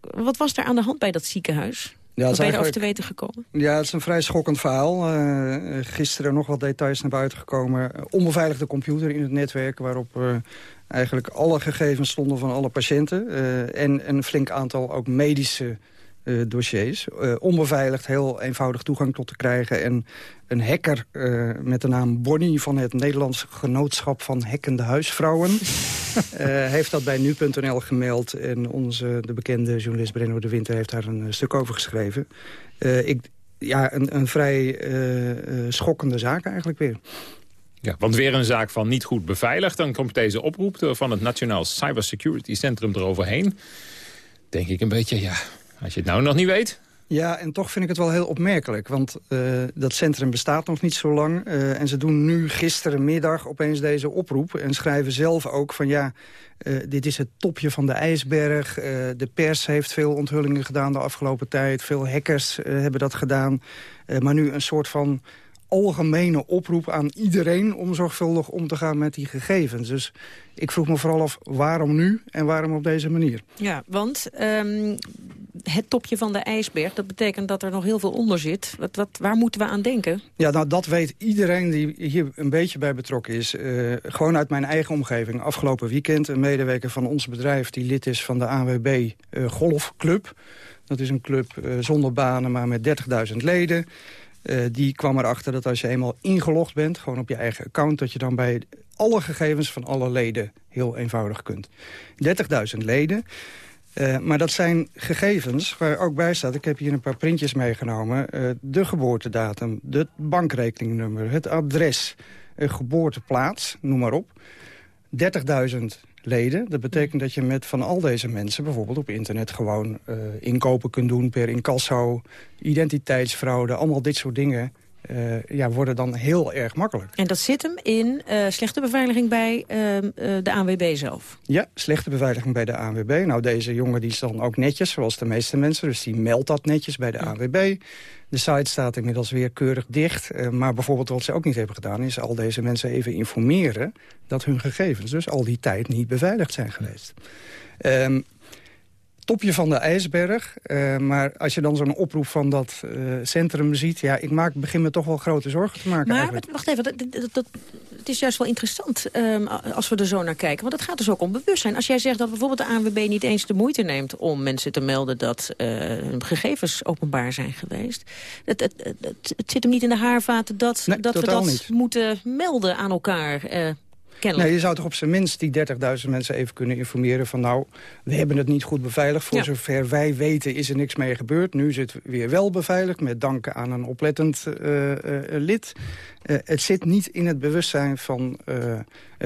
wat was er aan de hand bij dat ziekenhuis? Ja, Wat ben je erover te weten gekomen? Ja, het is een vrij schokkend verhaal. Uh, gisteren nog wat details naar buiten gekomen. onbeveiligde computer in het netwerk... waarop uh, eigenlijk alle gegevens stonden van alle patiënten. Uh, en een flink aantal ook medische uh, dossiers. Uh, onbeveiligd, heel eenvoudig toegang tot te krijgen. En een hacker uh, met de naam Bonnie van het Nederlands Genootschap van Hekkende Huisvrouwen... [LAUGHS] heeft dat bij nu.nl gemeld. En onze, de bekende journalist Brenno de Winter heeft daar een stuk over geschreven. ik, ja, een, een vrij schokkende zaak eigenlijk weer. Ja, want weer een zaak van niet goed beveiligd. Dan komt deze oproep van het Nationaal Cybersecurity Centrum eroverheen. Denk ik een beetje, ja, als je het nou nog niet weet... Ja, en toch vind ik het wel heel opmerkelijk. Want uh, dat centrum bestaat nog niet zo lang. Uh, en ze doen nu gisterenmiddag opeens deze oproep. En schrijven zelf ook van ja, uh, dit is het topje van de ijsberg. de pers heeft veel onthullingen gedaan de afgelopen tijd. Veel hackers hebben dat gedaan. maar nu een soort van algemene oproep aan iedereen om zorgvuldig om te gaan met die gegevens. Dus ik vroeg me vooral af waarom nu en waarom op deze manier. Ja, want um, het topje van de ijsberg, dat betekent dat er nog heel veel onder zit. Wat, wat, waar moeten we aan denken? Ja, nou dat weet iedereen die hier een beetje bij betrokken is. Uh, gewoon uit mijn eigen omgeving. Afgelopen weekend een medewerker van ons bedrijf die lid is van de AWB uh, eh, Golfclub. Dat is een club uh, zonder banen, maar met 30.000 leden. Die kwam erachter dat als je eenmaal ingelogd bent, gewoon op je eigen account... dat je dan bij alle gegevens van alle leden heel eenvoudig kunt. 30.000 leden. Uh, maar dat zijn gegevens waar ook bij staat... ik heb hier een paar printjes meegenomen... Uh, de geboortedatum, het bankrekeningnummer, het adres... geboorteplaats, noem maar op. 30.000 leden. Dat betekent dat je met van al deze mensen bijvoorbeeld op internet gewoon uh, inkopen kunt doen per incasso, identiteitsfraude, allemaal dit soort dingen eh, ja, worden dan heel erg makkelijk. En dat zit hem in uh, slechte beveiliging bij uh, de ANWB zelf? Ja, slechte beveiliging bij de ANWB. Nou, deze jongen die is dan ook netjes, zoals de meeste mensen. Dus die meldt dat netjes bij de ja. ANWB. De site staat inmiddels weer keurig dicht. maar bijvoorbeeld wat ze ook niet hebben gedaan... is al deze mensen even informeren dat hun gegevens... dus al die tijd niet beveiligd zijn geweest. Um, topje van de ijsberg. Uh, maar als je dan zo'n oproep van dat uh, centrum ziet... ja, ik maak, begin me toch wel grote zorgen te maken. Maar eigenlijk. wacht even, dat, dat, dat, het is juist wel interessant um, als we er zo naar kijken. Want het gaat dus ook om bewustzijn. Als jij zegt dat bijvoorbeeld de ANWB niet eens de moeite neemt... om mensen te melden dat uh, hun gegevens openbaar zijn geweest... Het, het, het, het, zit hem niet in de haarvaten dat, nee, dat we dat niet. moeten melden aan elkaar... Kennelijk. Nee, je zou toch op zijn minst die 30.000 mensen even kunnen informeren van... nou, we hebben het niet goed beveiligd. Voor ja. zover wij weten is er niks mee gebeurd. Nu zit het weer wel beveiligd, met dank aan een oplettend uh, uh, lid. Uh, het zit niet in het bewustzijn van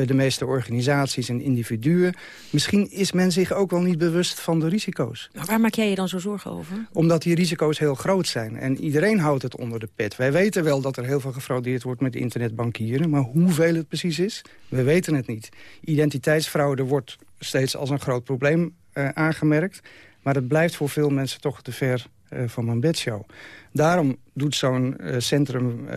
de meeste organisaties en individuen. Misschien is men zich ook wel niet bewust van de risico's. Maar waar maak jij je dan zo zorgen over? Omdat die risico's heel groot zijn. En iedereen houdt het onder de pet. Wij weten wel dat er heel veel gefraudeerd wordt met internetbankieren. Maar hoeveel het precies is, we weten het niet. Identiteitsfraude wordt steeds als een groot probleem uh, aangemerkt. Maar het blijft voor veel mensen toch te ver van mijn bedshow. Daarom doet zo'n uh, centrum,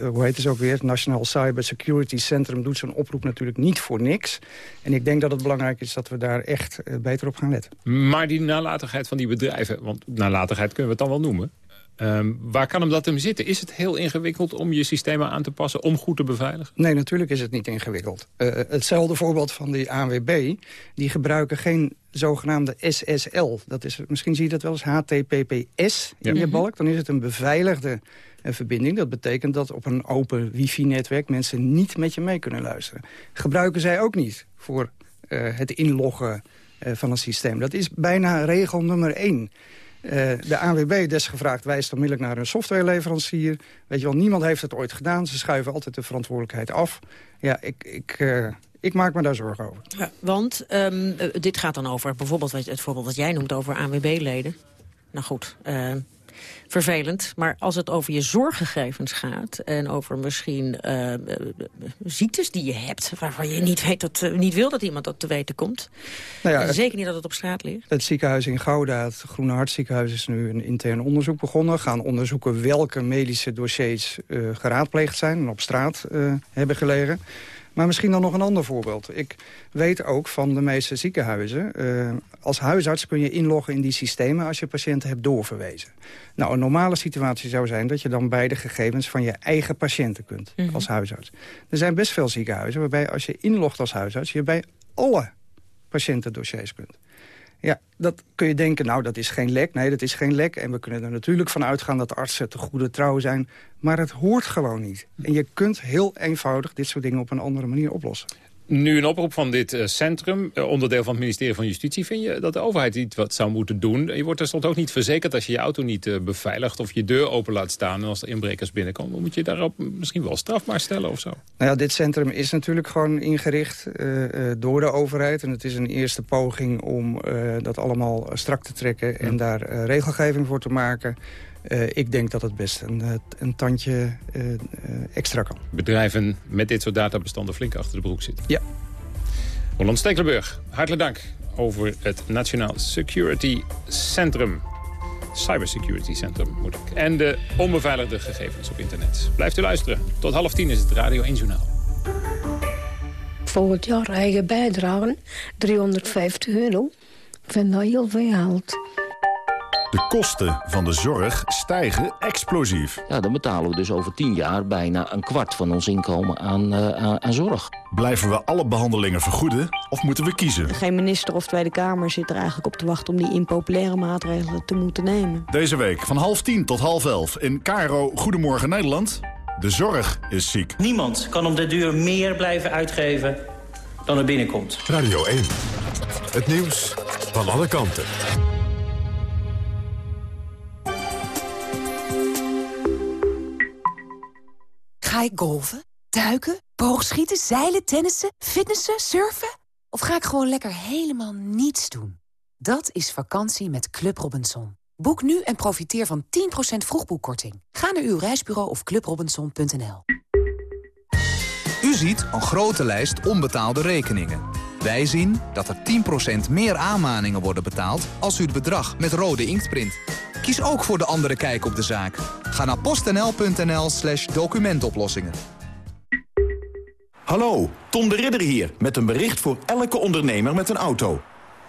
hoe heet het ook weer... het National Cyber Security Centrum doet zo'n oproep natuurlijk niet voor niks. En ik denk dat het belangrijk is dat we daar echt beter op gaan letten. Maar die nalatigheid van die bedrijven, want nalatigheid kunnen we het dan wel noemen... Um, waar kan hem dat hem zitten? Is het heel ingewikkeld om je systemen aan te passen om goed te beveiligen? Nee, natuurlijk is het niet ingewikkeld. Uh, hetzelfde voorbeeld van die ANWB. Die gebruiken geen zogenaamde SSL. Dat is, misschien zie je dat wel eens HTTPS in ja. je balk. Dan is het een beveiligde uh, verbinding. Dat betekent dat op een open wifi-netwerk mensen niet met je mee kunnen luisteren. Gebruiken zij ook niet voor uh, het inloggen van een systeem. Dat is bijna regel nummer één. Uh, de ANWB desgevraagd wijst onmiddellijk naar een softwareleverancier. Weet je wel, niemand heeft het ooit gedaan. Ze schuiven altijd de verantwoordelijkheid af. Ja, ik, ik, uh, ik maak me daar zorgen over. Ja, want um, uh, dit gaat dan over bijvoorbeeld het voorbeeld wat jij noemt over ANWB-leden. Nou goed, vervelend. Maar als het over je zorggegevens gaat... en over misschien uh, ziektes die je hebt... waarvan je niet, weet dat, uh, niet wil dat iemand dat te weten komt. Nou ja, zeker niet dat het op straat ligt. Het ziekenhuis in Gouda, het Groene Hartziekenhuis... is nu een intern onderzoek begonnen. Gaan onderzoeken welke medische dossiers uh, geraadpleegd zijn... en op straat hebben gelegen. Maar misschien dan nog een ander voorbeeld. Ik weet ook van de meeste ziekenhuizen... Uh, als huisarts kun je inloggen in die systemen... als je patiënten hebt doorverwezen. Nou, een normale situatie zou zijn... dat je dan bij de gegevens van je eigen patiënten kunt mm -hmm. als huisarts. Er zijn best veel ziekenhuizen waarbij als je inlogt als huisarts... je bij alle patiëntendossiers kunt. Ja, dat kun je denken, nou, dat is geen lek. Nee, dat is geen lek. En we kunnen er natuurlijk van uitgaan dat artsen te goede trouw zijn. Maar het hoort gewoon niet. En je kunt heel eenvoudig dit soort dingen op een andere manier oplossen. Nu een oproep van dit uh, centrum, uh, onderdeel van het ministerie van Justitie... vind je dat de overheid iets wat zou moeten doen? Je wordt tenslotte ook niet verzekerd als je je auto niet uh, beveiligt... of je deur open laat staan en als er inbrekers binnenkomen. Moet je daarop misschien wel strafbaar stellen of zo? Nou ja, dit centrum is natuurlijk gewoon ingericht door de overheid. En het is een eerste poging om dat allemaal strak te trekken... en daar regelgeving voor te maken... Uh, ik denk dat het best een, een tandje uh, uh, extra kan. Bedrijven met dit soort databestanden flink achter de broek zitten. Ja. Roland Stekelenburg, hartelijk dank over het Nationaal Security Centrum. Cybersecurity Centrum moet ik. En de onbeveiligde gegevens op internet. Blijft u luisteren. Tot half tien is het Radio 1 Journaal. Volgend jaar eigen bijdragen 350 euro. Ik vind dat heel veel geld. De kosten van de zorg stijgen explosief. Ja, dan betalen we dus over 10 jaar bijna een kwart van ons inkomen aan, uh, aan, aan, zorg. Blijven we alle behandelingen vergoeden of moeten we kiezen? Geen minister of Tweede Kamer zit er eigenlijk op te wachten... om die impopulaire maatregelen te moeten nemen. Deze week van half tien tot half elf in Caro Goedemorgen Nederland. De zorg is ziek. Niemand kan om de duur meer blijven uitgeven dan er binnenkomt. Radio 1. Het nieuws van alle kanten. Ga ik golven, duiken, boogschieten, zeilen, tennissen, fitnessen, surfen? Of ga ik gewoon lekker helemaal niets doen? Dat is vakantie met Club Robinson. Boek nu en profiteer van 10% vroegboekkorting. Ga naar uw reisbureau of clubrobinson.nl. U ziet een grote lijst onbetaalde rekeningen. Wij zien dat er 10% meer aanmaningen worden betaald als u het bedrag met rode inkt print. Kies ook voor de andere kijk op de zaak. Ga naar postnl.nl slash documentoplossingen. Hallo, Tom de Ridder hier met een bericht voor elke ondernemer met een auto.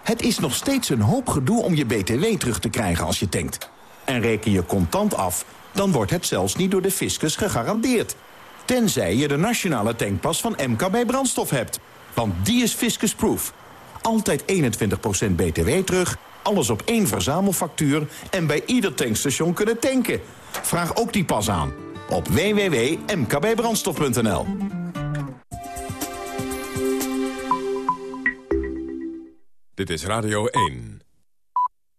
Het is nog steeds een hoop gedoe om je BTW terug te krijgen als je tankt. En reken je contant af, dan wordt het zelfs niet door de fiscus gegarandeerd. Tenzij je de nationale tankpas van MKB Brandstof hebt. Want die is fiscusproof. Altijd 21% BTW terug, alles op één verzamelfactuur... en bij ieder tankstation kunnen tanken. Vraag ook die pas aan op www.mkbbrandstof.nl. Dit is Radio 1.